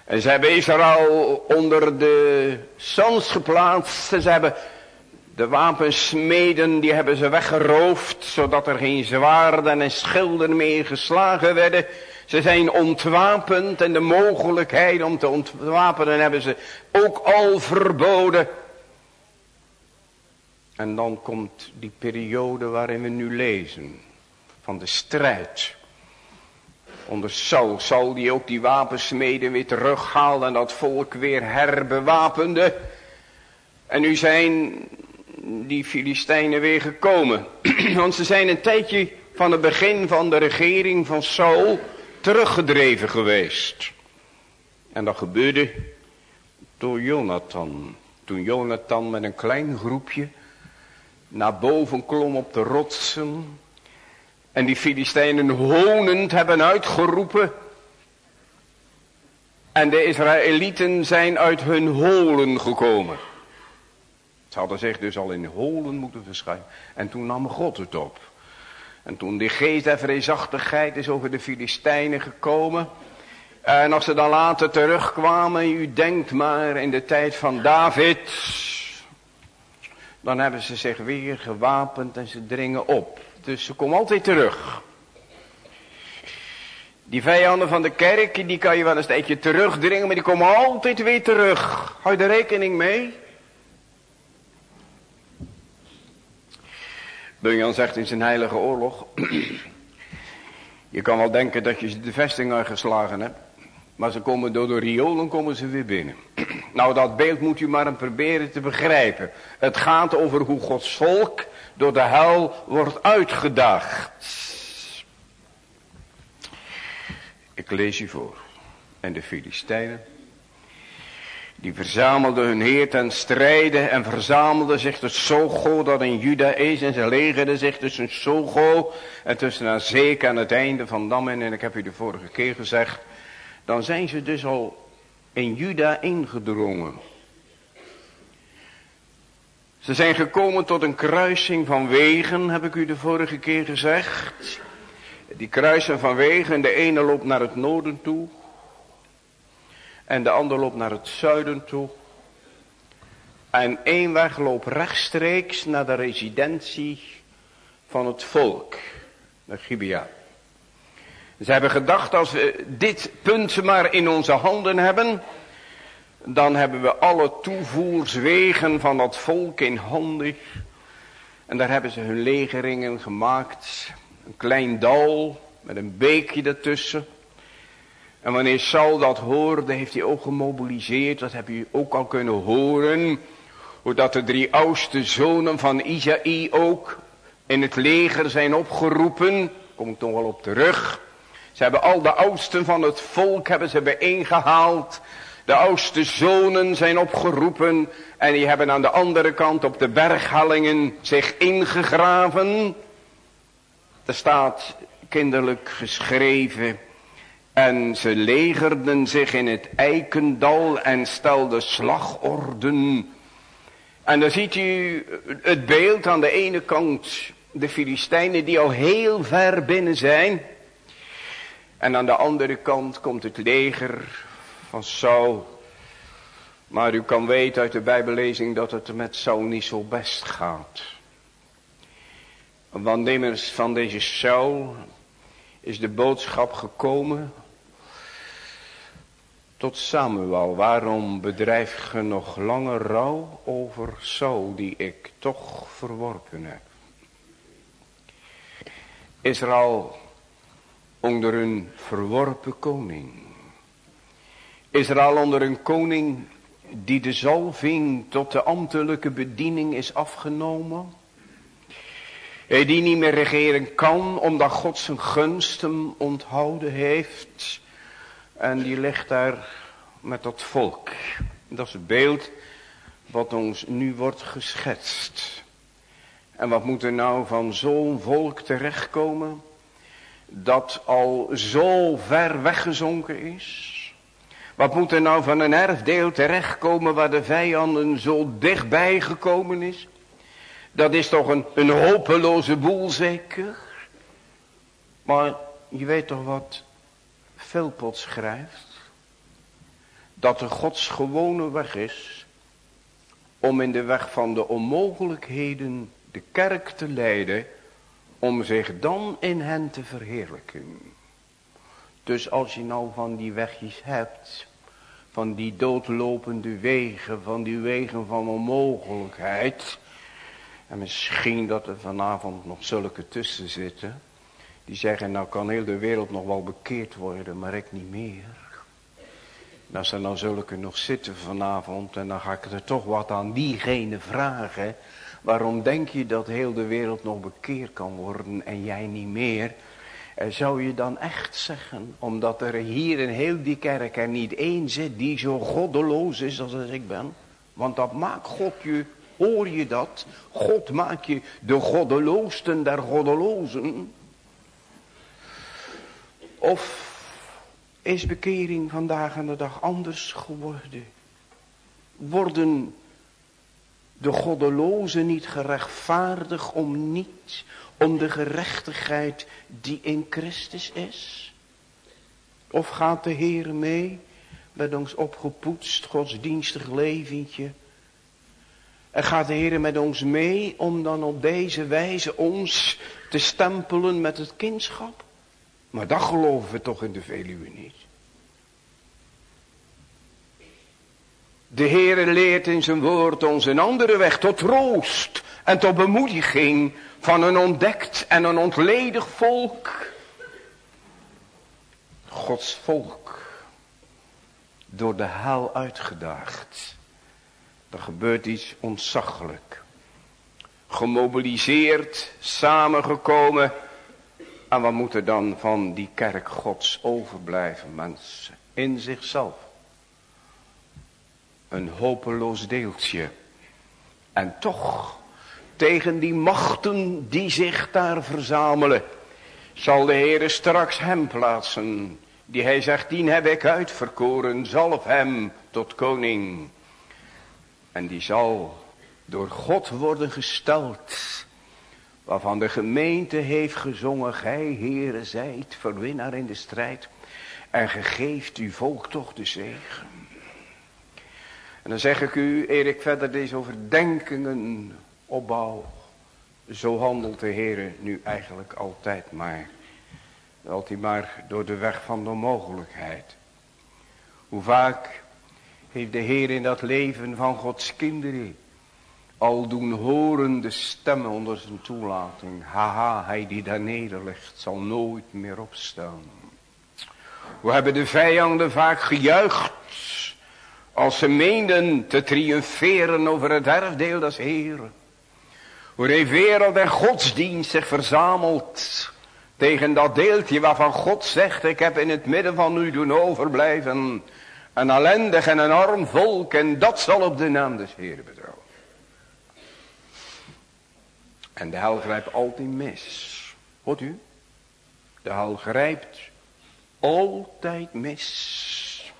En ze hebben Israël onder de sans geplaatst. Ze hebben de wapensmeden, die hebben ze weggeroofd, zodat er geen zwaarden en schilden meer geslagen werden. Ze zijn ontwapend en de mogelijkheid om te ontwapenen hebben ze ook al verboden. En dan komt die periode waarin we nu lezen. Van de strijd. Onder Saul. Saul die ook die wapensmeden weer terughaalde en dat volk weer herbewapende. En nu zijn die Filistijnen weer gekomen. Want ze zijn een tijdje van het begin van de regering van Saul teruggedreven geweest. En dat gebeurde door Jonathan. Toen Jonathan met een klein groepje naar boven klom op de rotsen. En die Filistijnen honend hebben uitgeroepen. En de Israëlieten zijn uit hun holen gekomen. Ze hadden zich dus al in holen moeten verschijnen. En toen nam God het op. En toen die geest der vreesachtigheid is over de Filistijnen gekomen. En als ze dan later terugkwamen, u denkt maar in de tijd van David. dan hebben ze zich weer gewapend en ze dringen op. Dus ze komen altijd terug. Die vijanden van de kerk, die kan je wel een tijdje terugdringen, maar die komen altijd weer terug. Hou je er rekening mee? Bunyan zegt in zijn heilige oorlog, je kan wel denken dat je de vesting uitgeslagen hebt, maar ze komen door de riolen komen ze weer binnen. nou dat beeld moet u maar proberen te begrijpen. Het gaat over hoe Gods volk door de hel wordt uitgedaagd. Ik lees u voor. En de Filistijnen, die verzamelden hun heer ten strijde en verzamelden zich tot Sogo dat in Juda is. En ze legerden zich tussen Sogo en tussen Azeka aan het einde van Dammen. En ik heb u de vorige keer gezegd, dan zijn ze dus al in Juda ingedrongen. Ze zijn gekomen tot een kruising van wegen, heb ik u de vorige keer gezegd. Die kruisen van wegen, de ene loopt naar het noorden toe. En de ander loopt naar het zuiden toe. En één weg loopt rechtstreeks naar de residentie van het volk. Naar Gibea. Ze hebben gedacht, als we dit punt maar in onze handen hebben, dan hebben we alle toevoerswegen van dat volk in handen. En daar hebben ze hun legeringen gemaakt. Een klein dal met een beekje ertussen. En wanneer Saul dat hoorde, heeft hij ook gemobiliseerd. Dat heb je ook al kunnen horen. Hoe dat de drie oudste zonen van Isaïe ook in het leger zijn opgeroepen. Kom ik toch wel op terug. Ze hebben al de oudsten van het volk hebben ze bijeengehaald. De oudste zonen zijn opgeroepen. En die hebben aan de andere kant op de berghallingen zich ingegraven. Er staat kinderlijk geschreven. En ze legerden zich in het eikendal en stelden slagorden. En dan ziet u het beeld aan de ene kant de Filistijnen die al heel ver binnen zijn. En aan de andere kant komt het leger van Saul. Maar u kan weten uit de bijbellezing dat het met Saul niet zo best gaat. Want immers van deze Saul is de boodschap gekomen tot Samuel. Waarom bedrijf ge nog langer rouw over Saul die ik toch verworpen heb? Israël onder een verworpen koning. Israël onder een koning die de zalving tot de ambtelijke bediening is afgenomen. Die niet meer regeren kan omdat God zijn gunst hem onthouden heeft. En die ligt daar met dat volk. Dat is het beeld wat ons nu wordt geschetst. En wat moet er nou van zo'n volk terechtkomen? Dat al zo ver weggezonken is. Wat moet er nou van een erfdeel terechtkomen waar de vijanden zo dichtbij gekomen is? Dat is toch een, een hopeloze boel zeker? Maar je weet toch wat Philpot schrijft? Dat de Gods gewone weg is om in de weg van de onmogelijkheden de kerk te leiden, om zich dan in hen te verheerlijken. Dus als je nou van die wegjes hebt, van die doodlopende wegen, van die wegen van onmogelijkheid, en misschien dat er vanavond nog zulke tussen zitten, die zeggen, nou kan heel de wereld nog wel bekeerd worden, maar ik niet meer. En als er nou zulke nog zitten vanavond, en dan ga ik er toch wat aan diegene vragen. Waarom denk je dat heel de wereld nog bekeerd kan worden en jij niet meer? En zou je dan echt zeggen, omdat er hier in heel die kerk er niet één zit die zo goddeloos is als ik ben? Want dat maakt God je, hoor je dat? God maakt je de goddeloosten der goddelozen. Of is bekering vandaag aan de dag anders geworden? Worden de goddelozen niet gerechtvaardigd om niet, om de gerechtigheid die in Christus is? Of gaat de Heer mee met ons opgepoetst godsdienstig leventje? En gaat de Heer met ons mee om dan op deze wijze ons te stempelen met het kindschap? Maar dat geloven we toch in de Veluwe niet. De Heere leert in zijn woord ons een andere weg tot troost en tot bemoediging van een ontdekt en een ontledig volk. Gods volk door de hel uitgedaagd. Er gebeurt iets ontzaglijk. Gemobiliseerd, samengekomen. En wat moet er dan van die kerk gods overblijven mensen? In zichzelf. Een hopeloos deeltje. En toch, tegen die machten die zich daar verzamelen, zal de Heer straks hem plaatsen. Die hij zegt, die heb ik uitverkoren, zalf hem tot koning. En die zal door God worden gesteld. Waarvan de gemeente heeft gezongen, gij Heere zijt verwinnaar in de strijd. En gegeeft uw volk toch de zegen. En dan zeg ik u, eer ik verder deze overdenkingen opbouw. Zo handelt de Heer nu eigenlijk altijd maar. Altijd maar door de weg van de onmogelijkheid. Hoe vaak heeft de Heer in dat leven van Gods kinderen al doen horen de stemmen onder zijn toelating. Haha, hij die daar nederligt zal nooit meer opstaan. Hoe hebben de vijanden vaak gejuicht als ze meenden te triomferen over het erfdeel des Heeren. Hoe heeft wereld en godsdienst zich verzameld tegen dat deeltje waarvan God zegt, ik heb in het midden van u doen overblijven een ellendig en een arm volk en dat zal op de naam des Heeren betrouwen. En de hel grijpt altijd mis. Hoort u? De hel grijpt altijd mis.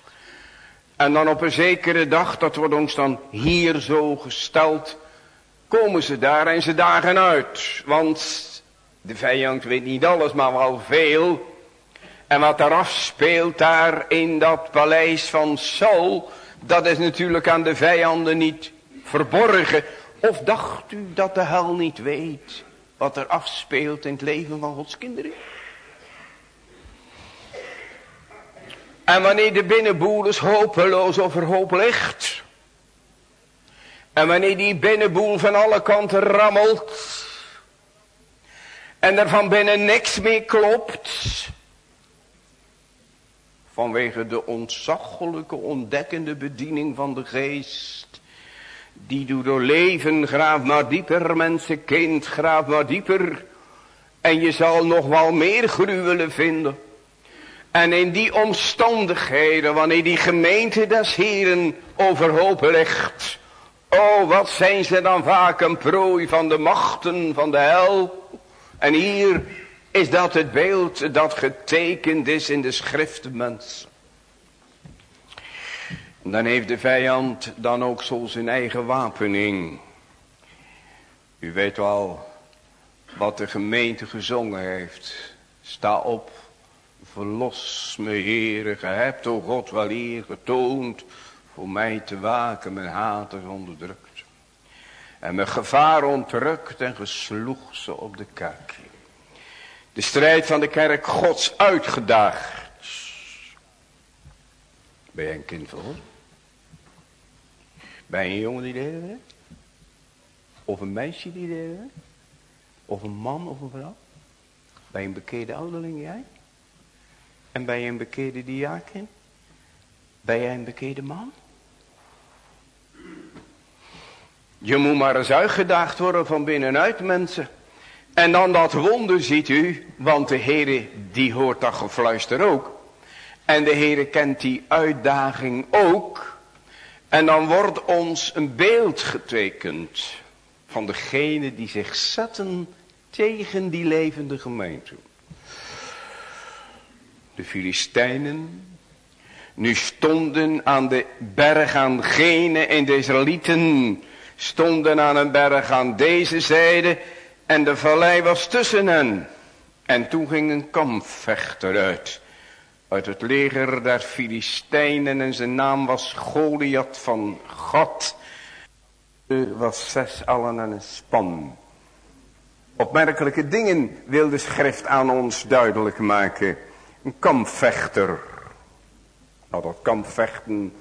En dan op een zekere dag, dat wordt ons dan hier zo gesteld, komen ze daar en ze dagen uit. Want de vijand weet niet alles, maar wel veel. En wat er afspeelt daar in dat paleis van Saul, dat is natuurlijk aan de vijanden niet verborgen. Of dacht u dat de hel niet weet wat er afspeelt in het leven van Gods kinderen? En wanneer de binnenboel is hopeloos overhoop ligt. En wanneer die binnenboel van alle kanten rammelt. En er van binnen niks meer klopt. Vanwege de ontzaglijke ontdekkende bediening van de geest. Die doet door leven, graaf maar dieper, mensenkind, graaf maar dieper. En je zal nog wel meer gruwelen vinden. En in die omstandigheden, wanneer die gemeente des Heren overhoop ligt. Oh, wat zijn ze dan vaak een prooi van de machten van de hel. En hier is dat het beeld dat getekend is in de schrift mensen. Dan heeft de vijand dan ook zo zijn eigen wapening. U weet wel wat de gemeente gezongen heeft. Sta op Verlos me, Heere, ge hebt, o God, wel eer getoond, voor mij te waken, mijn haters onderdrukt. En mijn gevaar ontrukt en gesloeg ze op de kerk. De strijd van de kerk gods uitgedaagd. Ben jij een kind van Je een jongen die de Heer Of een meisje die de Heer Of een man of een vrouw? Je een bekeerde ouderling jij? En je een bekeerde diaken? Ben jij een bekeerde man? Je moet maar eens uitgedaagd worden van binnenuit mensen. En dan dat wonder ziet u, want de Heere die hoort dat gefluister ook. En de Heere kent die uitdaging ook. En dan wordt ons een beeld getekend van degene die zich zetten tegen die levende gemeente de Filistijnen, nu stonden aan de berg aan Gene en de Israëlieten stonden aan een berg aan deze zijde en de vallei was tussen hen. En toen ging een kampvechter uit, uit het leger der Filistijnen en zijn naam was Goliath van God. Er was zes allen en een span. Opmerkelijke dingen wil de schrift aan ons duidelijk maken. Een kampvechter. Nou, dat kampvechten,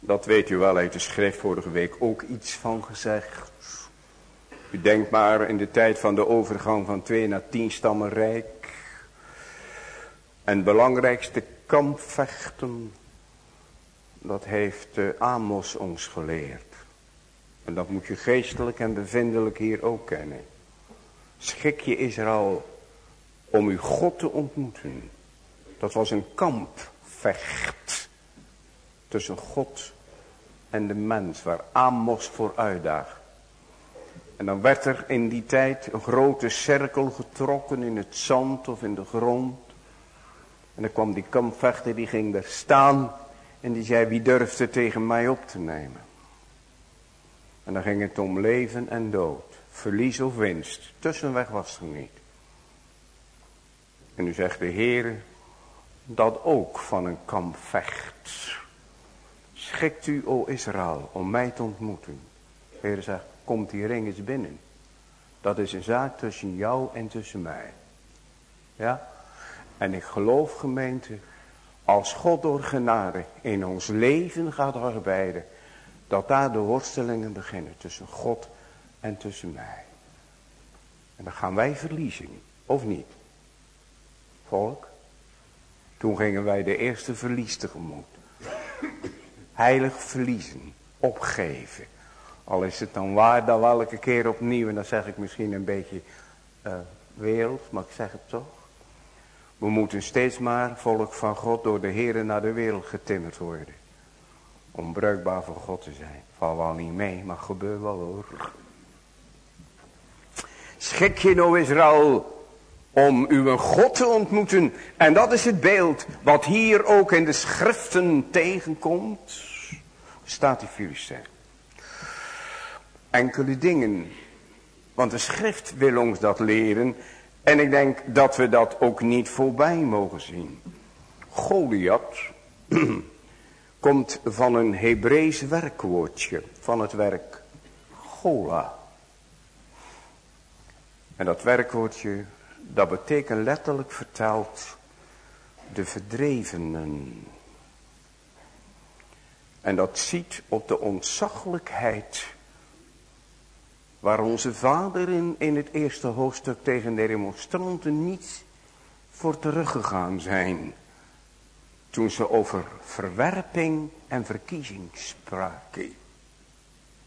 dat weet u wel uit de schrift vorige week ook iets van gezegd. U denkt maar in de tijd van de overgang van twee naar tien stammen rijk. En het belangrijkste kampvechten, dat heeft Amos ons geleerd. En dat moet je geestelijk en bevindelijk hier ook kennen. Schik je Israël om uw God te ontmoeten. Dat was een kampvecht tussen God en de mens waar Amos voor uitdaagt. En dan werd er in die tijd een grote cirkel getrokken in het zand of in de grond. En dan kwam die kampvechter, die ging daar staan en die zei, wie durft er tegen mij op te nemen? En dan ging het om leven en dood, verlies of winst. Tussenweg was er niet. En nu zegt de Heer dat ook van een kamp vecht. Schikt u, o Israël, om mij te ontmoeten. De Heer zegt, komt die ring eens binnen. Dat is een zaak tussen jou en tussen mij. Ja? En ik geloof gemeente, als God door genade in ons leven gaat arbeiden, dat daar de worstelingen beginnen tussen God en tussen mij. En dan gaan wij verliezen, of niet? Volk, toen gingen wij de eerste verlies tegemoet. Heilig verliezen, opgeven. Al is het dan waar dat elke keer opnieuw, en dan zeg ik misschien een beetje uh, wereld, maar ik zeg het toch. We moeten steeds maar, volk van God, door de Heeren naar de wereld getimmerd worden. Om voor God te zijn. Val wel niet mee, maar gebeurt wel hoor. Schik je nou Israël om uw God te ontmoeten. En dat is het beeld wat hier ook in de schriften tegenkomt. Staat die Filistijn. Enkele dingen. Want de schrift wil ons dat leren. En ik denk dat we dat ook niet voorbij mogen zien. Goliath komt van een Hebreeuws werkwoordje. Van het werk Gola. En dat werkwoordje, dat betekent letterlijk vertaald de verdrevenen. En dat ziet op de ontzaglijkheid waar onze vader in, in het eerste hoofdstuk tegen de demonstranten niet voor teruggegaan zijn. Toen ze over verwerping en verkiezing spraken.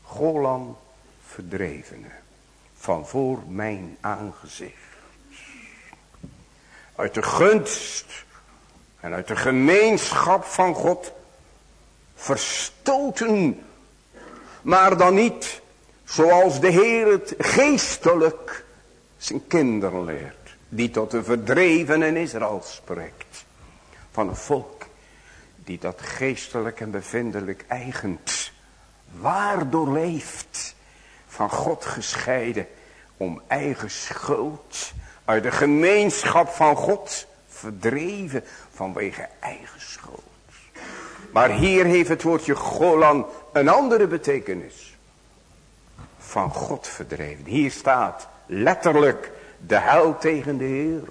Golan verdrevenen van voor mijn aangezicht. Uit de gunst en uit de gemeenschap van God verstoten, maar dan niet zoals de Heer het geestelijk zijn kinderen leert, die tot de verdrevenen Israël spreekt, van een volk die dat geestelijk en bevindelijk eigent, waardoor leeft, van God gescheiden, om eigen schuld, uit de gemeenschap van God, verdreven vanwege eigen schuld. Maar hier heeft het woordje Golan een andere betekenis. Van God verdreven. Hier staat letterlijk de hel tegen de Heer.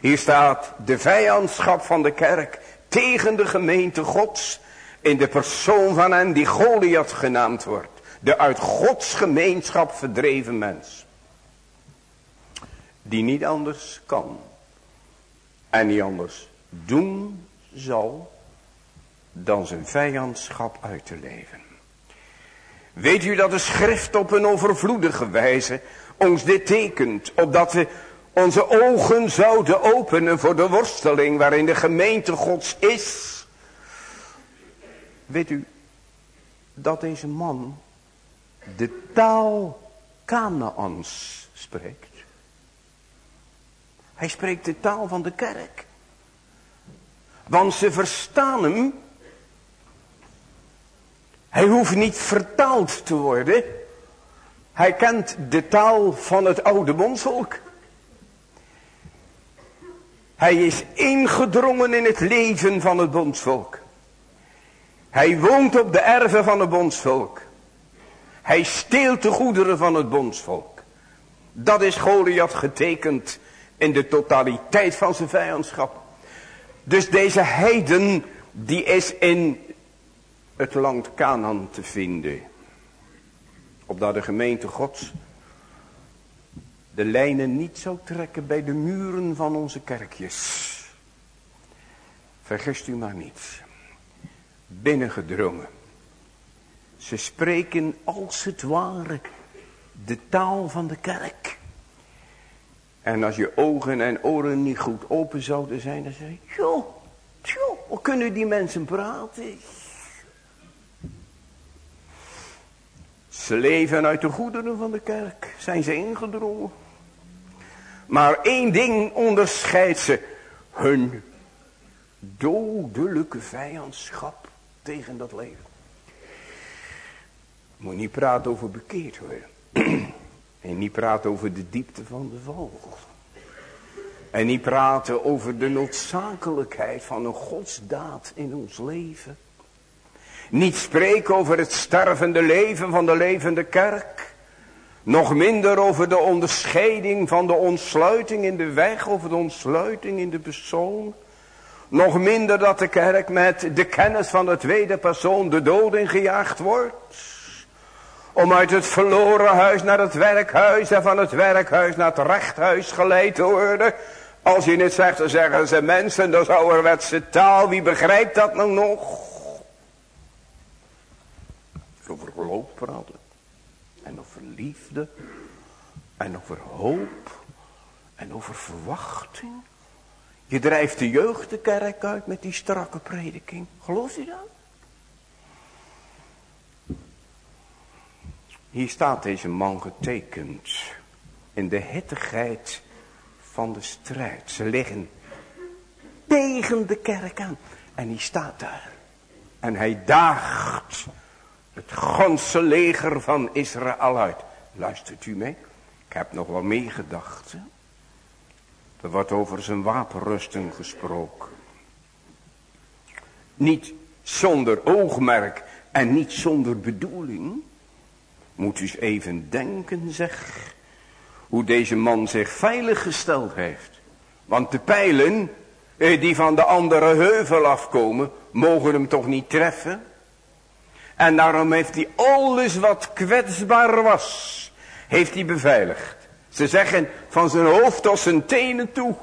Hier staat de vijandschap van de kerk tegen de gemeente gods. In de persoon van hen die Goliath genaamd wordt. De uit Gods gemeenschap verdreven mens. Die niet anders kan. En niet anders doen zal. Dan zijn vijandschap uit te leven. Weet u dat de schrift op een overvloedige wijze ons dit tekent. Opdat we onze ogen zouden openen voor de worsteling waarin de gemeente gods is. Weet u dat deze man de taal Kanaans spreekt. Hij spreekt de taal van de kerk. Want ze verstaan hem. Hij hoeft niet vertaald te worden. Hij kent de taal van het oude bondsvolk. Hij is ingedrongen in het leven van het bondsvolk. Hij woont op de erven van het bondsvolk. Hij steelt de goederen van het bondsvolk. Dat is Goliath getekend in de totaliteit van zijn vijandschap. Dus deze heiden, die is in het land Canaan te vinden. Opdat de gemeente gods de lijnen niet zou trekken bij de muren van onze kerkjes. Vergist u maar niet. Binnengedrongen. Ze spreken als het ware de taal van de kerk. En als je ogen en oren niet goed open zouden zijn, dan zeg je, joh, joh, hoe kunnen die mensen praten? Ze leven uit de goederen van de kerk, zijn ze ingedrongen. Maar één ding onderscheidt ze, hun dodelijke vijandschap tegen dat leven. Moet niet praten over bekeerd worden. En niet praten over de diepte van de val. En niet praten over de noodzakelijkheid van een godsdaad in ons leven. Niet spreken over het stervende leven van de levende kerk. Nog minder over de onderscheiding van de ontsluiting in de weg, over de ontsluiting in de persoon. Nog minder dat de kerk met de kennis van de tweede persoon de dood ingejaagd wordt. Om uit het verloren huis naar het werkhuis en van het werkhuis naar het rechthuis geleid te worden. Als je het zegt, dan zeggen ze mensen, dat is ouderwetse taal, wie begrijpt dat nou nog? Over geloof praten. En over liefde. En over hoop. En over verwachting. Je drijft de jeugd de kerk uit met die strakke prediking. Gelooft u dat? Hier staat deze man getekend. In de hittigheid van de strijd. Ze liggen tegen de kerk aan. En hij staat daar. En hij daagt het ganse leger van Israël uit. Luistert u mee? Ik heb nog wel meer gedachten. Er wordt over zijn wapenrusting gesproken. Niet zonder oogmerk en niet zonder bedoeling. Moet u eens even denken zeg. Hoe deze man zich veilig gesteld heeft. Want de pijlen eh, die van de andere heuvel afkomen. Mogen hem toch niet treffen. En daarom heeft hij alles wat kwetsbaar was. Heeft hij beveiligd. Ze zeggen van zijn hoofd tot zijn tenen toe.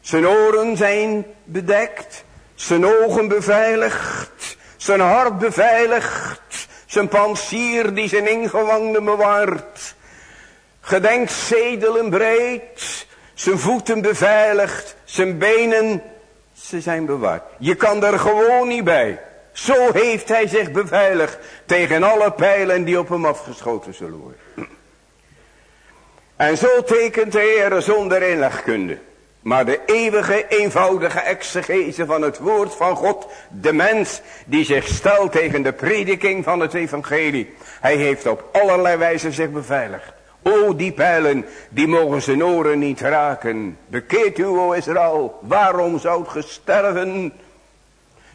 Zijn oren zijn bedekt. Zijn ogen beveiligd. Zijn hart beveiligd. Zijn pansier die zijn ingewanden bewaart. Gedenk zedelen breed. Zijn voeten beveiligd. Zijn benen, ze zijn bewaard. Je kan er gewoon niet bij. Zo heeft hij zich beveiligd tegen alle pijlen die op hem afgeschoten zullen worden. En zo tekent de Heer zonder inlegkunde. Maar de eeuwige, eenvoudige exegese van het woord van God. De mens die zich stelt tegen de prediking van het evangelie. Hij heeft op allerlei wijze zich beveiligd. O die pijlen, die mogen zijn oren niet raken. Bekeert u, o Israël, waarom zou het sterven?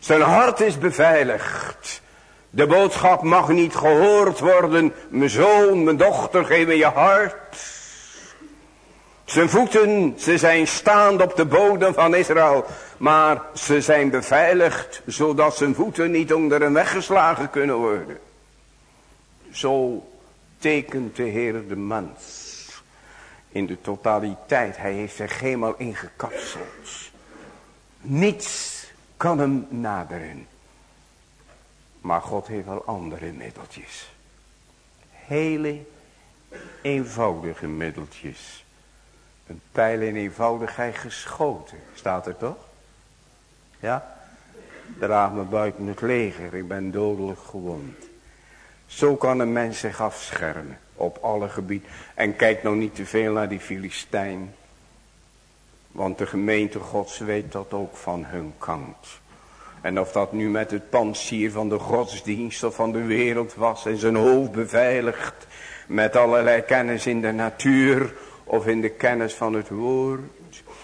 Zijn hart is beveiligd. De boodschap mag niet gehoord worden. Mijn zoon, mijn dochter, geef me je hart. Zijn voeten, ze zijn staand op de bodem van Israël. Maar ze zijn beveiligd, zodat zijn voeten niet onder hem weggeslagen kunnen worden. Zo tekent de Heer de mens. In de totaliteit, hij heeft zich helemaal ingekapseld. Niets kan hem naderen. Maar God heeft wel andere middeltjes. Hele eenvoudige middeltjes. Een pijl in eenvoudigheid geschoten. Staat er toch? Ja? Draag me buiten het leger. Ik ben dodelijk gewond. Zo kan een mens zich afschermen. Op alle gebieden. En kijk nou niet te veel naar die Filistijn. Want de gemeente gods weet dat ook van hun kant. En of dat nu met het pansier van de godsdienst of van de wereld was. En zijn hoofd beveiligd met allerlei kennis in de natuur of in de kennis van het woord.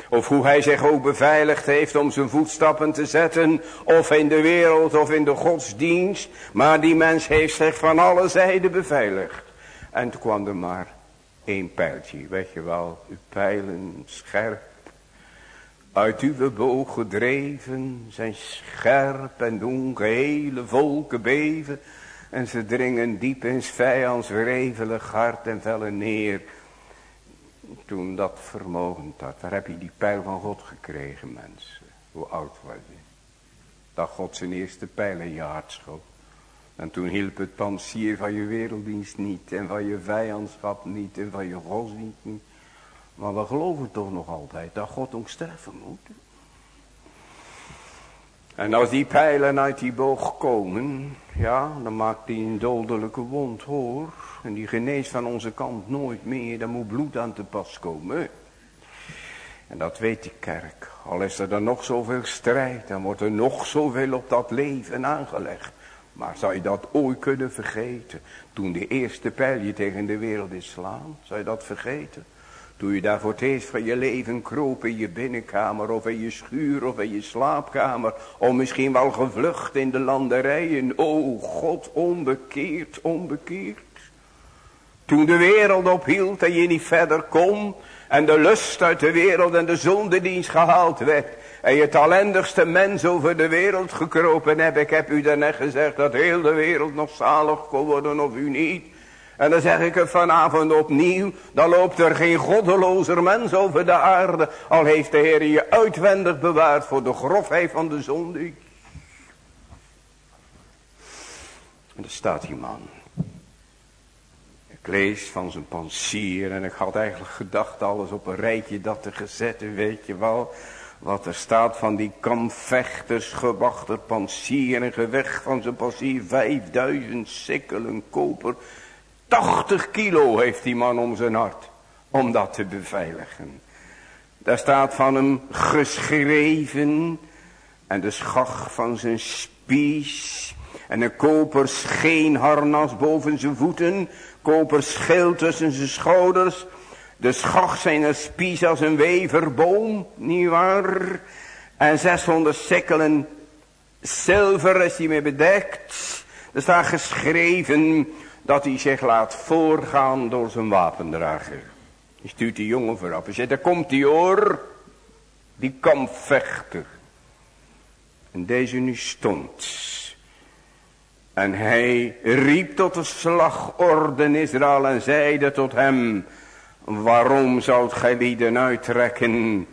Of hoe hij zich ook beveiligd heeft om zijn voetstappen te zetten. Of in de wereld of in de godsdienst. Maar die mens heeft zich van alle zijden beveiligd. En toen kwam er maar één pijltje. Weet je wel, uw pijlen scherp. Uit uw boog gedreven zijn scherp en doen gehele volken beven. En ze dringen diep in vijands wrevelig hart en vellen neer. Toen dat vermogen had, waar heb je die pijl van God gekregen mensen? Hoe oud was je? Dat God zijn eerste pijl in je hart schoot. En toen hielp het pansier van je werelddienst niet. En van je vijandschap niet. En van je godsdienst niet. Maar we geloven toch nog altijd dat God ons sterven moet. En als die pijlen uit die boog komen, ja, dan maakt die een dodelijke wond hoor. En die geneest van onze kant nooit meer, dan moet bloed aan te pas komen. En dat weet die kerk. Al is er dan nog zoveel strijd, dan wordt er nog zoveel op dat leven aangelegd. Maar zou je dat ooit kunnen vergeten? Toen de eerste pijl je tegen de wereld is slaan, zou je dat vergeten? Toen je daar voor het eerst van je leven kroop in je binnenkamer of in je schuur of in je slaapkamer. Of misschien wel gevlucht in de landerijen. O God, onbekeerd, onbekeerd. Toen de wereld ophield en je niet verder kon. En de lust uit de wereld en de zondedienst gehaald werd. En je talendigste mens over de wereld gekropen heb. Ik heb u daarnet gezegd dat heel de wereld nog zalig kon worden of u niet. En dan zeg ik het vanavond opnieuw. Dan loopt er geen goddelozer mens over de aarde. Al heeft de Heer je uitwendig bewaard voor de grofheid van de zonde. En er staat die man. Ik lees van zijn pansier. En ik had eigenlijk gedacht alles op een rijtje dat te gezette. Weet je wel. Wat er staat van die kampvechters, gewachter pansier en gewicht van zijn pansier. Vijfduizend sikkelen koper. 80 kilo heeft die man om zijn hart. Om dat te beveiligen. Daar staat van hem geschreven. En de schach van zijn spies. En een koper scheenharnas boven zijn voeten. Koper schild tussen zijn schouders. De schach zijn spies als een weverboom. Niet waar? En 600 sikkelen zilver is mee bedekt. Er staat geschreven dat hij zich laat voorgaan door zijn wapendrager. Je stuurt die jongen vooraf en zegt, daar komt die hoor, die kampvechter. En deze nu stond. En hij riep tot de slagorde Israël en zeide tot hem, waarom zoudt gij lieden uittrekken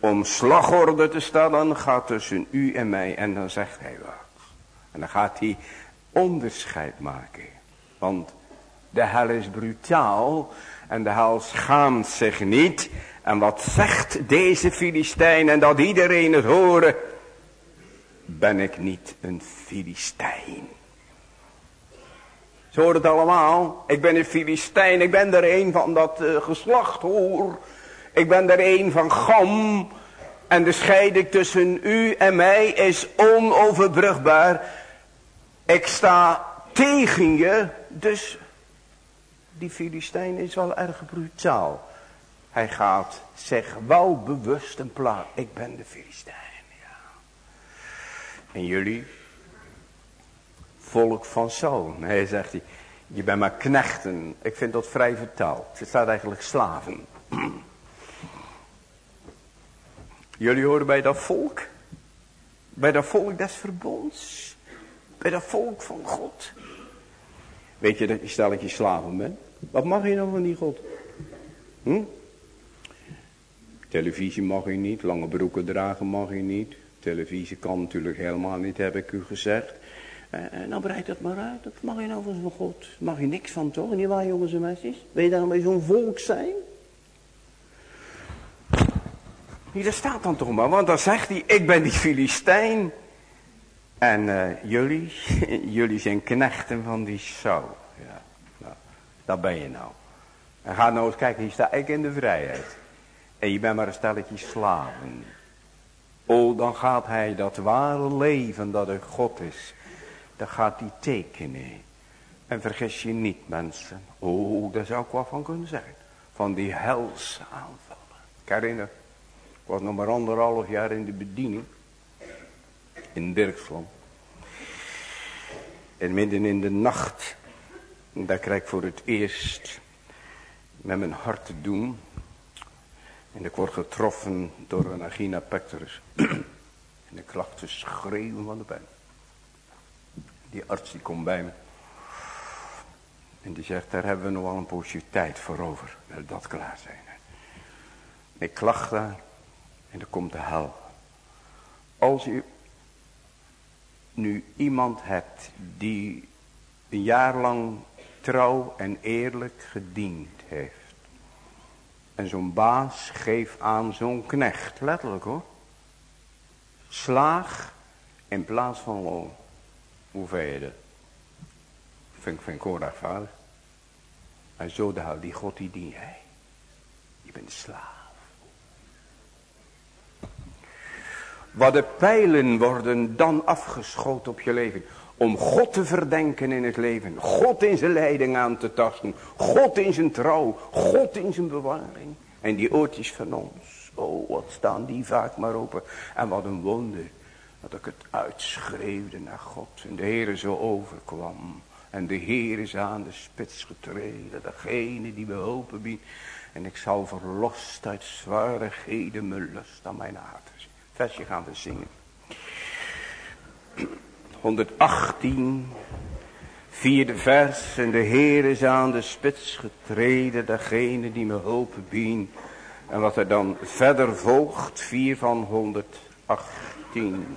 om slagorde te stellen, gaat tussen u en mij. En dan zegt hij wat. En dan gaat hij onderscheid maken. Want de hel is brutaal en de hel schaamt zich niet. En wat zegt deze Filistijn en dat iedereen het horen. Ben ik niet een Filistijn? Ze horen het allemaal. Ik ben een Filistijn. Ik ben er een van dat uh, geslacht hoor. Ik ben er een van Gam. En de scheiding tussen u en mij is onoverbrugbaar. Ik sta tegen je. Dus die Filistijn is wel erg brutaal. Hij gaat zich wel bewust en plaat. Ik ben de Filistijn. Ja. En jullie? Volk van zoon. Hij zegt hij. Je bent maar knechten. Ik vind dat vrij vertaald. Het staat eigenlijk slaven. Jullie horen bij dat volk. Bij dat volk des verbonds. Bij dat volk van God. Weet je dat je stelletje slaven bent? Wat mag je nou van die God? Hm? Televisie mag je niet, lange broeken dragen mag je niet. Televisie kan natuurlijk helemaal niet, heb ik u gezegd. En, dan breid dat maar uit. Dat mag je nou van God. Mag je niks van toch? Niet waar jongens en meisjes? Wil je dan bij zo'n volk zijn? Hier dat staat dan toch maar. Want dan zegt hij, ik ben die Filistijn. En uh, jullie, jullie zijn knechten van die Saul. Ja, nou, dat ben je nou. En ga nou eens kijken, hier sta ik in de vrijheid. En je bent maar een stelletje slaven. Oh, dan gaat hij dat ware leven dat er God is. Dan gaat hij tekenen. En vergis je niet mensen. Oh, daar zou ik wat van kunnen zeggen. Van die helse aanvallen. Ik herinner was nog maar anderhalf jaar in de bediening. In Dirksland. En midden in de nacht. Daar krijg ik voor het eerst met mijn hart te doen. En ik word getroffen door een angina pectoris. en ik lag te schreeuwen van de pijn. Die arts die komt bij me. En die zegt, daar hebben we nog wel een poosje tijd voor over. Dat klaar zijn. Ik klacht daar. En er komt de hel. Als u nu iemand hebt die een jaar lang trouw en eerlijk gediend heeft. En zo'n baas geeft aan zo'n knecht, letterlijk hoor. Slaag in plaats van loon. Hoe vind je dat? Vind ik. En zo de die God die dien jij. Je bent slaaf. Wat de pijlen worden dan afgeschoten op je leven. Om God te verdenken in het leven. God in zijn leiding aan te tasten. God in zijn trouw. God in zijn bewaring. En die oortjes van ons. Oh, wat staan die vaak maar open. En wat een wonder. Dat ik het uitschreeuwde naar God. En de Heer zo overkwam. En de Heer is aan de spits getreden. Degene die me hopen biedt. En ik zal verlost uit zwaarigheden me lust aan mijn hart versje gaan we zingen. 118, vierde vers. En de Heer is aan de spits getreden, degene die me hopen bien. En wat er dan verder volgt, 4 van 118.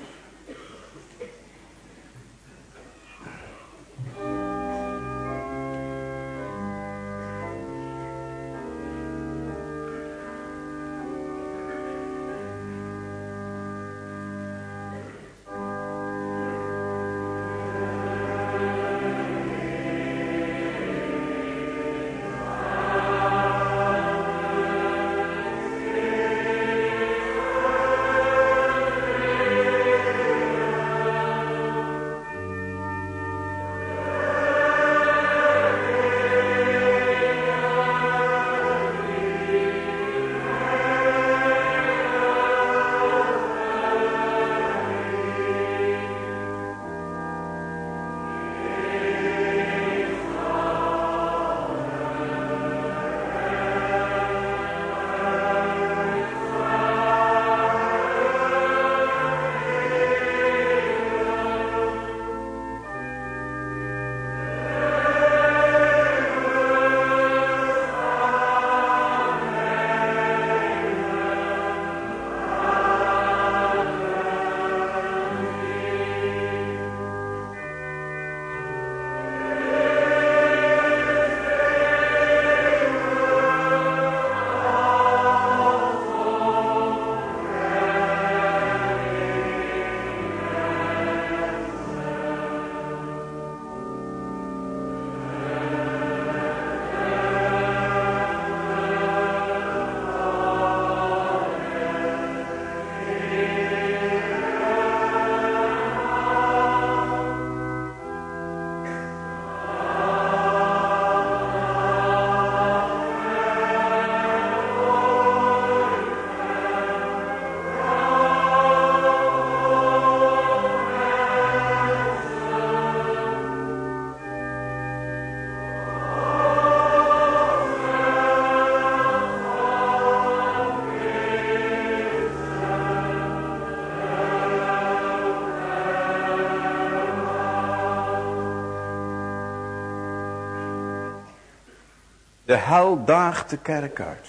Hel daagt de kerk uit.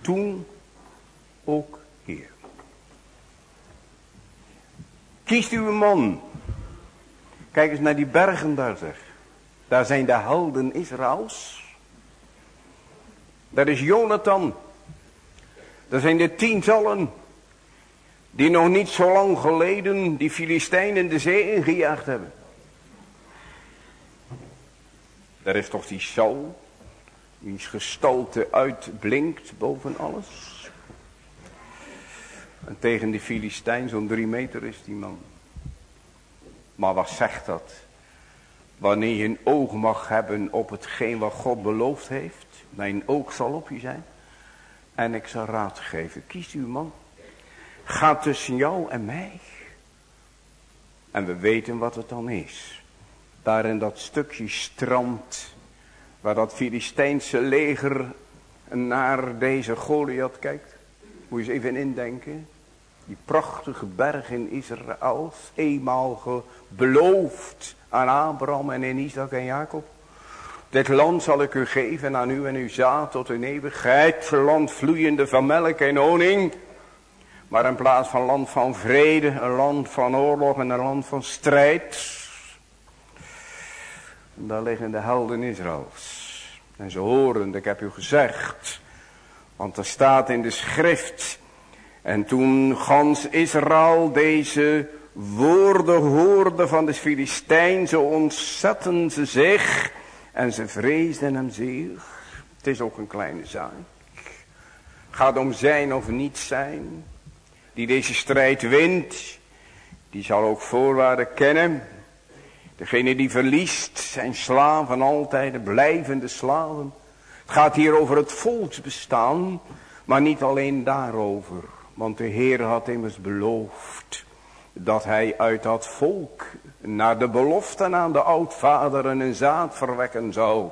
Toen ook hier. Kiest uw man. Kijk eens naar die bergen daar. Daar zijn de helden Israëls. Daar is Jonathan. Daar zijn de tientallen. Die nog niet zo lang geleden die Filistijnen de zee ingejaagd hebben. Daar is toch die Saul, wiens gestalte uitblinkt boven alles. En tegen die Filistijn, zo'n drie meter is die man. Maar wat zegt dat? Wanneer je een oog mag hebben op hetgeen wat God beloofd heeft. Mijn oog zal op je zijn. En ik zal raad geven. Kies uw man. Ga tussen jou en mij. En we weten wat het dan is. Daar in dat stukje strand. Waar dat Filistijnse leger naar deze Goliath kijkt. Moet je eens even indenken. Die prachtige berg in Israël. Eenmaal beloofd aan Abraham en in Isaac en Jacob. Dit land zal ik u geven aan u en uw zaad tot in eeuwigheid. Land vloeiende van melk en honing. Maar in plaats van land van vrede, een land van oorlog en een land van strijd. Daar liggen de helden Israëls. En ze horen, ik heb u gezegd. Want er staat in de schrift. En toen gans Israël deze woorden hoorde van de Filistijn, zo ontzetten ze zich en ze vreesden hem zeer. Het is ook een kleine zaak. Gaat om zijn of niet zijn. Die deze strijd wint. Die zal ook voorwaarden kennen. Degene die verliest zijn slaven altijd, de blijvende slaven. Het gaat hier over het volksbestaan. Maar niet alleen daarover. Want de Heer had immers beloofd. Dat hij uit dat volk naar de belofte aan de oudvaderen een zaad verwekken zou.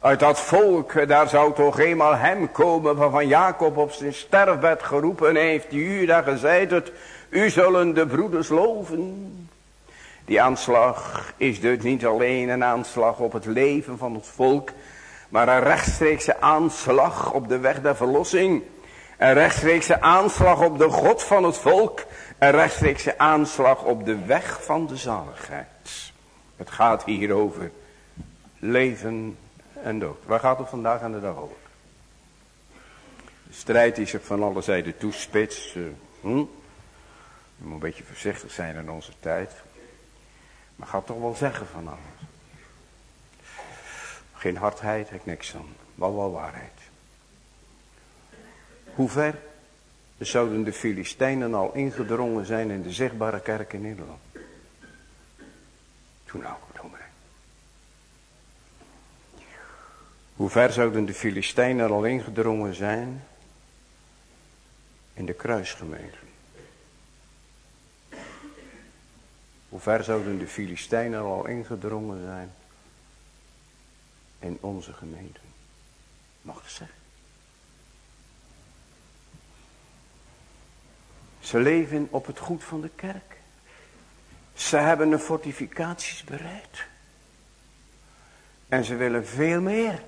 Uit dat volk, daar zou toch eenmaal hem komen waarvan Jacob op zijn sterfbed geroepen heeft. Juda gezegd het, u zullen de broeders loven. Die aanslag is dus niet alleen een aanslag op het leven van het volk. Maar een rechtstreekse aanslag op de weg der verlossing. Een rechtstreekse aanslag op de God van het volk. Een rechtstreekse aanslag op de weg van de zaligheid. Het gaat hier over leven en dood. Waar gaat het vandaag aan de dag over? De strijd die zich van alle zijden toespitst. Uh, hm? Moet een beetje voorzichtig zijn in onze tijd. Maar gaat toch wel zeggen van alles. Geen hardheid, ik niks van. Wel wel waarheid. Hoe ver zouden de Filistijnen al ingedrongen zijn in de zichtbare kerk in Nederland? Toen nou, dominee. Hoe ver zouden de Filistijnen al ingedrongen zijn in de kruisgemeente? Hoe ver zouden de Filistijnen al ingedrongen zijn in onze gemeente? Mag zeggen? Ze leven op het goed van de kerk. Ze hebben de fortificaties bereid. En ze willen veel meer.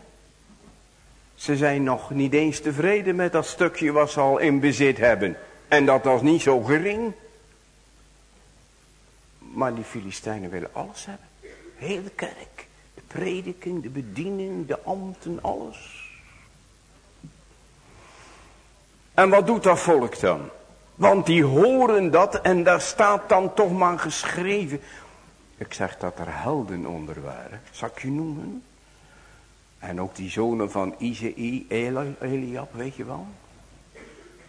Ze zijn nog niet eens tevreden met dat stukje wat ze al in bezit hebben. En dat was niet zo gering. Maar die Filistijnen willen alles hebben. Heel de kerk. De prediking, de bediening, de ambten, alles. En wat doet dat volk dan? Want die horen dat en daar staat dan toch maar geschreven. Ik zeg dat er helden onder waren. Zal ik je noemen? En ook die zonen van Izei, Eliab, weet je wel?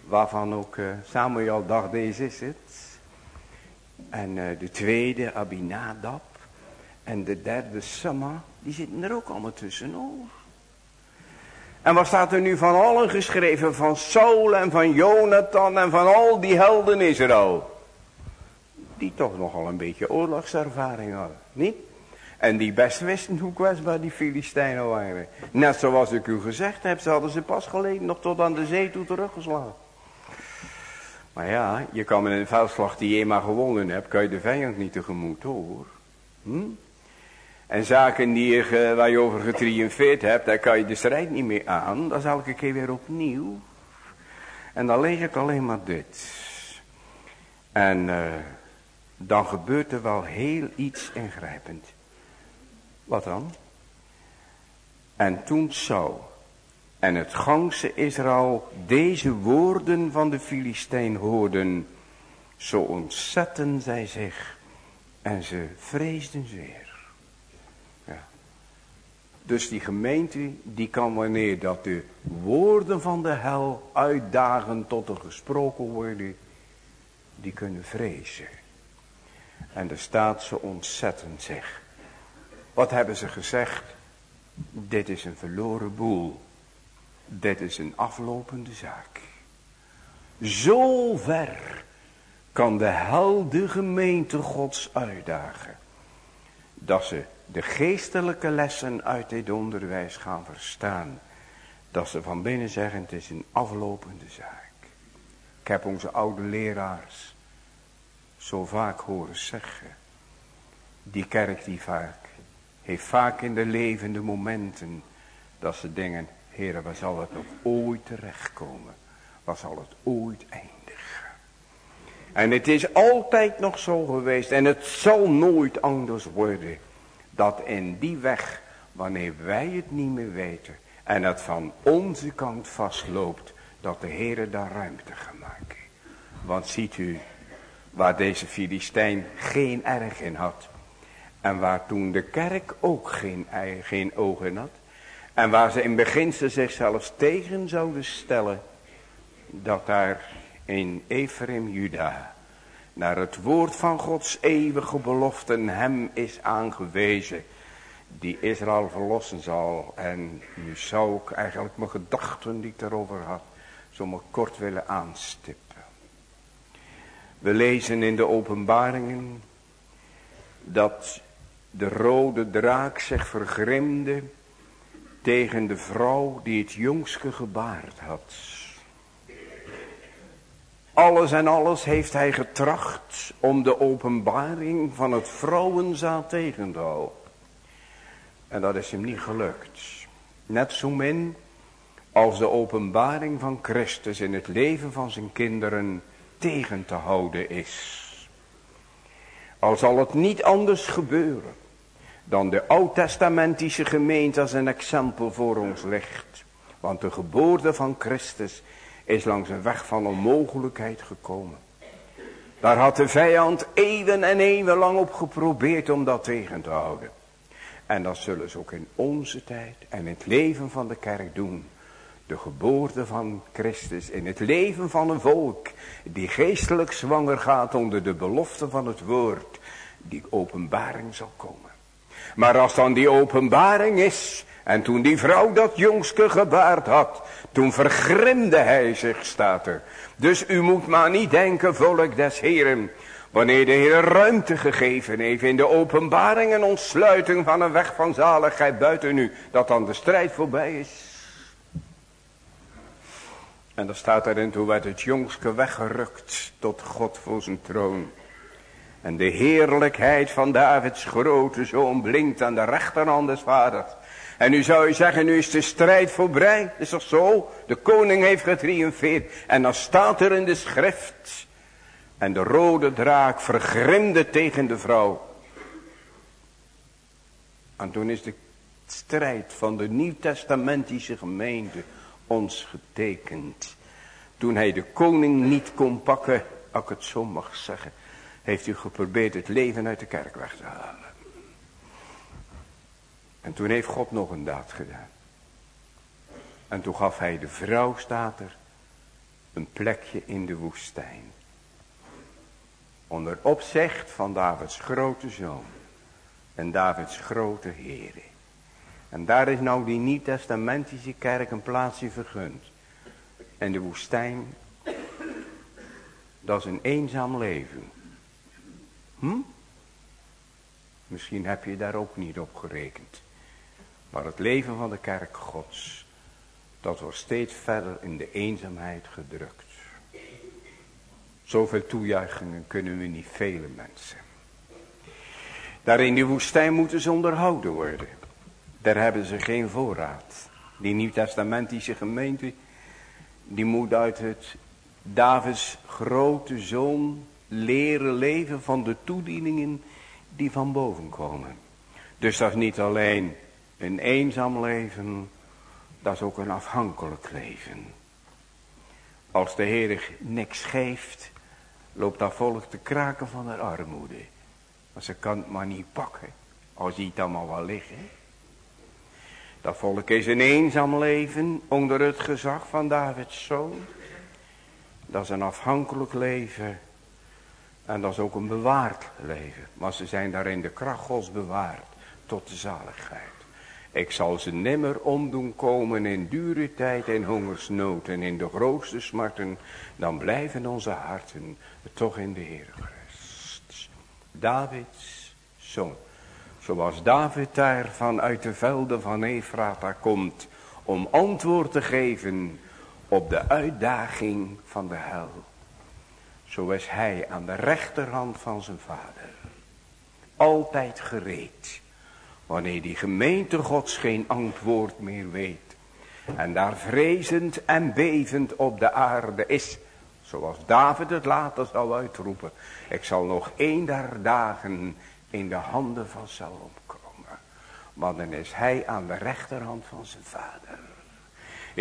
Waarvan ook uh, Samuel dacht, deze is het. En uh, de tweede, Abinadab. En de derde, Sama. Die zitten er ook allemaal tussendoor. En wat staat er nu van allen geschreven? Van Saul en van Jonathan en van al die helden Israël. Die toch nogal een beetje oorlogservaring hadden. Niet? En die best wisten hoe kwetsbaar die Filistijnen waren. Net zoals ik u gezegd heb, ze hadden ze pas geleden nog tot aan de zee toe teruggeslagen. Maar ja, je kan met een veldslag die je eenmaal gewonnen hebt, kan je de vijand niet tegemoet hoor. Hm? En zaken die je, waar je over getriumfeerd hebt, daar kan je de strijd niet meer aan. Dat is elke keer weer opnieuw. En dan lees ik alleen maar dit. En uh, dan gebeurt er wel heel iets ingrijpend. Wat dan? En toen zou en het gangse Israël deze woorden van de Filistijn hoorden, zo ontzetten zij zich en ze vreesden zeer. Ja. Dus die gemeente, die kan wanneer dat de woorden van de hel uitdagen tot er gesproken worden, die kunnen vrezen. En er staat ze ontzetten zich. Wat hebben ze gezegd? Dit is een verloren boel. Dit is een aflopende zaak. Zo ver kan de hel de gemeente gods uitdagen. Dat ze de geestelijke lessen uit dit onderwijs gaan verstaan. Dat ze van binnen zeggen het is een aflopende zaak. Ik heb onze oude leraars zo vaak horen zeggen. Die kerk die vaak heeft vaak in de levende momenten dat ze denken, heren, waar zal het nog ooit terechtkomen? Waar zal het ooit eindigen? En het is altijd nog zo geweest en het zal nooit anders worden. Dat in die weg, wanneer wij het niet meer weten en het van onze kant vastloopt, dat de Heere daar ruimte gaat maken. Want ziet u, waar deze Filistijn geen erg in had. En waar toen de kerk ook geen, geen ogen had. En waar ze in beginsel zichzelf tegen zouden stellen. Dat daar in Ephraim Juda. Naar het woord van Gods eeuwige beloften hem is aangewezen. Die Israël verlossen zal. En nu zou ik eigenlijk mijn gedachten die ik daarover had. Zo maar kort willen aanstippen. We lezen in de openbaringen dat de rode draak zich vergrimde tegen de vrouw die het jongske gebaard had. Alles en alles heeft hij getracht om de openbaring van het vrouwenzaad tegen te houden. En dat is hem niet gelukt. Net zo min als de openbaring van Christus in het leven van zijn kinderen tegen te houden is. Al zal het niet anders gebeuren dan de oud-testamentische gemeente als een exempel voor ons ligt. Want de geboorte van Christus is langs een weg van onmogelijkheid gekomen. Daar had de vijand eeuwen en eeuwen lang op geprobeerd om dat tegen te houden. En dat zullen ze ook in onze tijd en in het leven van de kerk doen de geboorte van Christus in het leven van een volk die geestelijk zwanger gaat onder de belofte van het woord, die openbaring zal komen. Maar als dan die openbaring is, en toen die vrouw dat jongske gebaard had, toen vergrimde hij zich, staat er. Dus u moet maar niet denken, volk des Heren, wanneer de Heer ruimte gegeven heeft in de openbaring en ontsluiting van een weg van zaligheid buiten u, dat dan de strijd voorbij is. En dan staat erin, toen werd het jongske weggerukt tot God voor zijn troon. En de heerlijkheid van Davids grote zoon blinkt aan de rechterhand des vaders. En nu zou je zeggen, nu is de strijd voorbij. Is toch zo? De koning heeft getriumfeerd. En dan staat er in de schrift. En de rode draak vergrimde tegen de vrouw. En toen is de strijd van de nieuwtestamentische gemeente ons getekend. Toen hij de koning niet kon pakken, als ik het zo mag zeggen, heeft u geprobeerd het leven uit de kerk weg te halen. En toen heeft God nog een daad gedaan. En toen gaf hij de vrouw, staat er, een plekje in de woestijn. Onder opzicht van Davids grote zoon en Davids grote heren. En daar is nou die niet-testamentische kerk een plaatsje vergund. En de woestijn, dat is een eenzaam leven. Hm? Misschien heb je daar ook niet op gerekend. Maar het leven van de kerk gods, dat wordt steeds verder in de eenzaamheid gedrukt. Zoveel toejuichingen kunnen we niet velen mensen. Daar in die woestijn moeten ze onderhouden worden. Daar hebben ze geen voorraad. Die nieuwtestamentische gemeente, die moet uit het Davids grote zoon leren leven van de toedieningen die van boven komen. Dus dat is niet alleen een eenzaam leven, dat is ook een afhankelijk leven. Als de Heer niks geeft, loopt dat volk te kraken van haar armoede. Maar ze kan het maar niet pakken, als hij het allemaal wel liggen. Dat volk is een eenzaam leven onder het gezag van Davids zoon. Dat is een afhankelijk leven. En dat is ook een bewaard leven. Maar ze zijn daarin de kracht bewaard tot de zaligheid. Ik zal ze nimmer omdoen komen in dure tijd en hongersnood en in de grootste smarten. Dan blijven onze harten toch in de Heer gerust. Davids zoon. Zoals David daar vanuit de velden van Efrata komt om antwoord te geven op de uitdaging van de hel. Zo is hij aan de rechterhand van zijn vader. Altijd gereed. Wanneer die gemeente gods geen antwoord meer weet. En daar vrezend en bevend op de aarde is. Zoals David het later zal uitroepen. Ik zal nog één der dagen in de handen van Saul komen. Want dan is hij aan de rechterhand van zijn vader.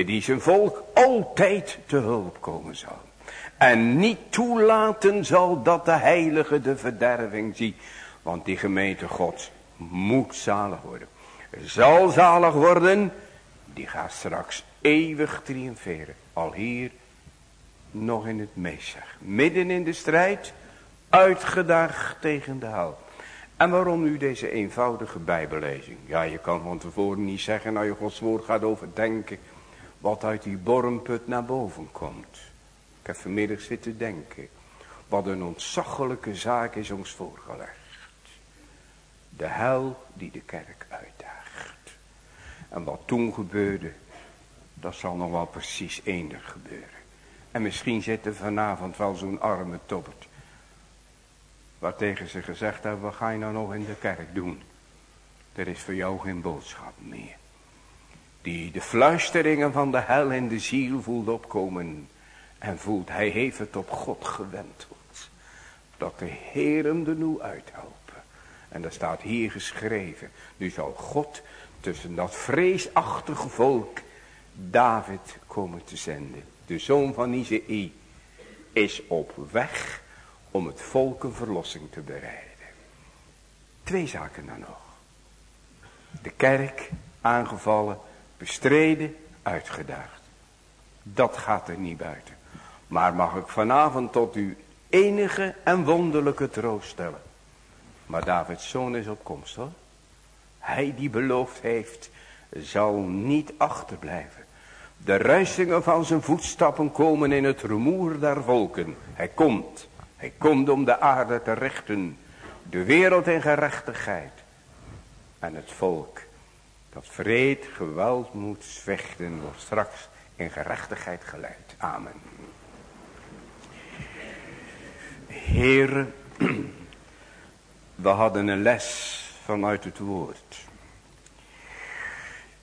Die zijn volk altijd te hulp komen zal. En niet toelaten zal dat de heilige de verderving ziet. Want die gemeente God moet zalig worden. Zal zalig worden. Die gaat straks eeuwig triomferen. Al hier nog in het meezeg. Midden in de strijd. Uitgedaagd tegen de hel. En waarom nu deze eenvoudige bijbellezing? Ja, je kan van tevoren niet zeggen, nou je Gods woord gaat overdenken, wat uit die bormput naar boven komt. Ik heb vanmiddag zitten denken, wat een ontzaglijke zaak is ons voorgelegd. De hel die de kerk uitdaagt. En wat toen gebeurde, dat zal nog wel precies eender gebeuren. En misschien zit er vanavond wel zo'n arme toppert Waar tegen ze gezegd hebben, wat ga je nou nog in de kerk doen? Er is voor jou geen boodschap meer. Die de fluisteringen van de hel in de ziel voelt opkomen. En voelt, hij heeft het op God gewenteld. Dat de Heer hem er nu uithelpen. En dat staat hier geschreven. Nu zal God tussen dat vreesachtige volk David komen te zenden. De zoon van Izei is op weg om het volk een verlossing te bereiden. Twee zaken dan nog. De kerk aangevallen, bestreden, uitgedaagd. Dat gaat er niet buiten. Maar mag ik vanavond tot u enige en wonderlijke troost stellen. Maar Davids zoon is op komst hoor. Hij die beloofd heeft, zal niet achterblijven. De ruisingen van zijn voetstappen komen in het rumoer der volken. Hij komt. Hij komt om de aarde te richten. De wereld in gerechtigheid. En het volk dat vreed geweld moet zwichten wordt straks in gerechtigheid geleid. Amen. Heren, we hadden een les vanuit het woord.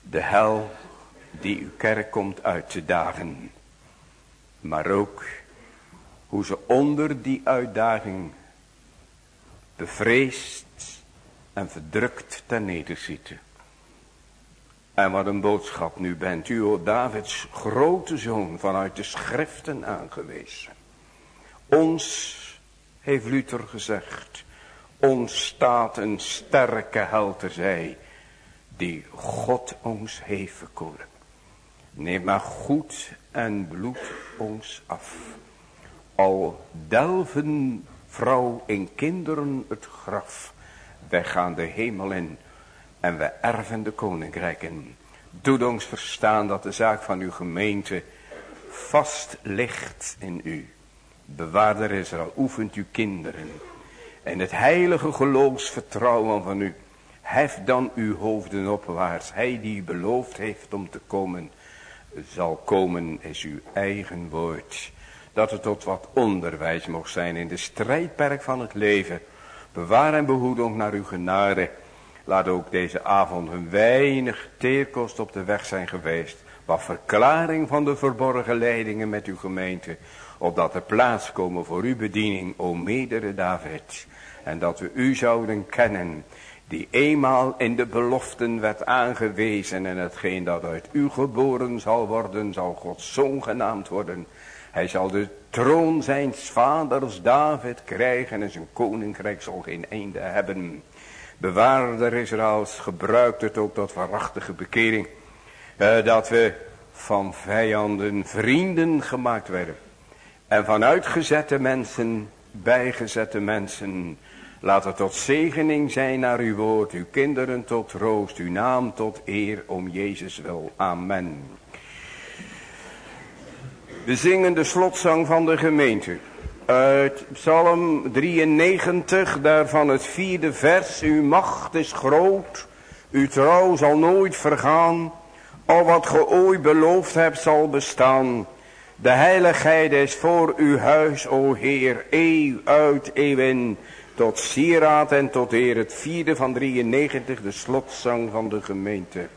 De hel die uw kerk komt uit te dagen. Maar ook hoe ze onder die uitdaging bevreesd en verdrukt ten nederzieten. En wat een boodschap nu bent u, Davids grote zoon, vanuit de schriften aangewezen. Ons, heeft Luther gezegd, ons staat een sterke held zij, die God ons heeft verkoren. Neem maar goed en bloed ons af. Al delven vrouw en kinderen het graf. Wij gaan de hemel in en wij erven de koninkrijken. Doe ons verstaan dat de zaak van uw gemeente vast ligt in u. Bewaarder Israël, oefent uw kinderen. En het heilige geloofsvertrouwen van u. Hef dan uw hoofden opwaarts. Hij die beloofd heeft om te komen, zal komen, is uw eigen woord dat het tot wat onderwijs mocht zijn in de strijdperk van het leven. Bewaar en behoed ons naar uw genade. Laat ook deze avond een weinig teerkost op de weg zijn geweest. Wat verklaring van de verborgen leidingen met uw gemeente. Opdat er plaats komen voor uw bediening, o medere David. En dat we u zouden kennen. Die eenmaal in de beloften werd aangewezen. En hetgeen dat uit u geboren zal worden, zal Gods zoon genaamd worden. Hij zal de troon zijn vaders David krijgen en zijn koninkrijk zal geen einde hebben. Bewaarder Israëls gebruikt het ook tot waarachtige bekering. Eh, dat we van vijanden vrienden gemaakt werden. En van uitgezette mensen, bijgezette mensen, Laat het tot zegening zijn naar uw woord, uw kinderen tot troost, uw naam tot eer om Jezus wil. Amen. We zingen de slotzang van de gemeente. Uit Psalm 93, daarvan het vierde vers. Uw macht is groot, uw trouw zal nooit vergaan. Al wat ge ooit beloofd hebt zal bestaan. De heiligheid is voor uw huis, o Heer, eeuw uit eeuw in. Tot sieraad en tot eer het vierde van 93, de slotzang van de gemeente.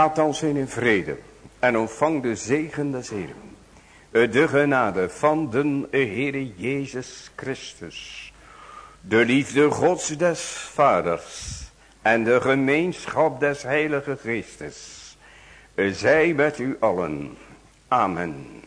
Gaat dan zin in vrede en ontvang de zegen des Heeren. De genade van de Heere Jezus Christus. De liefde Gods des Vaders en de gemeenschap des Heilige Geestes. Zij met u allen. Amen.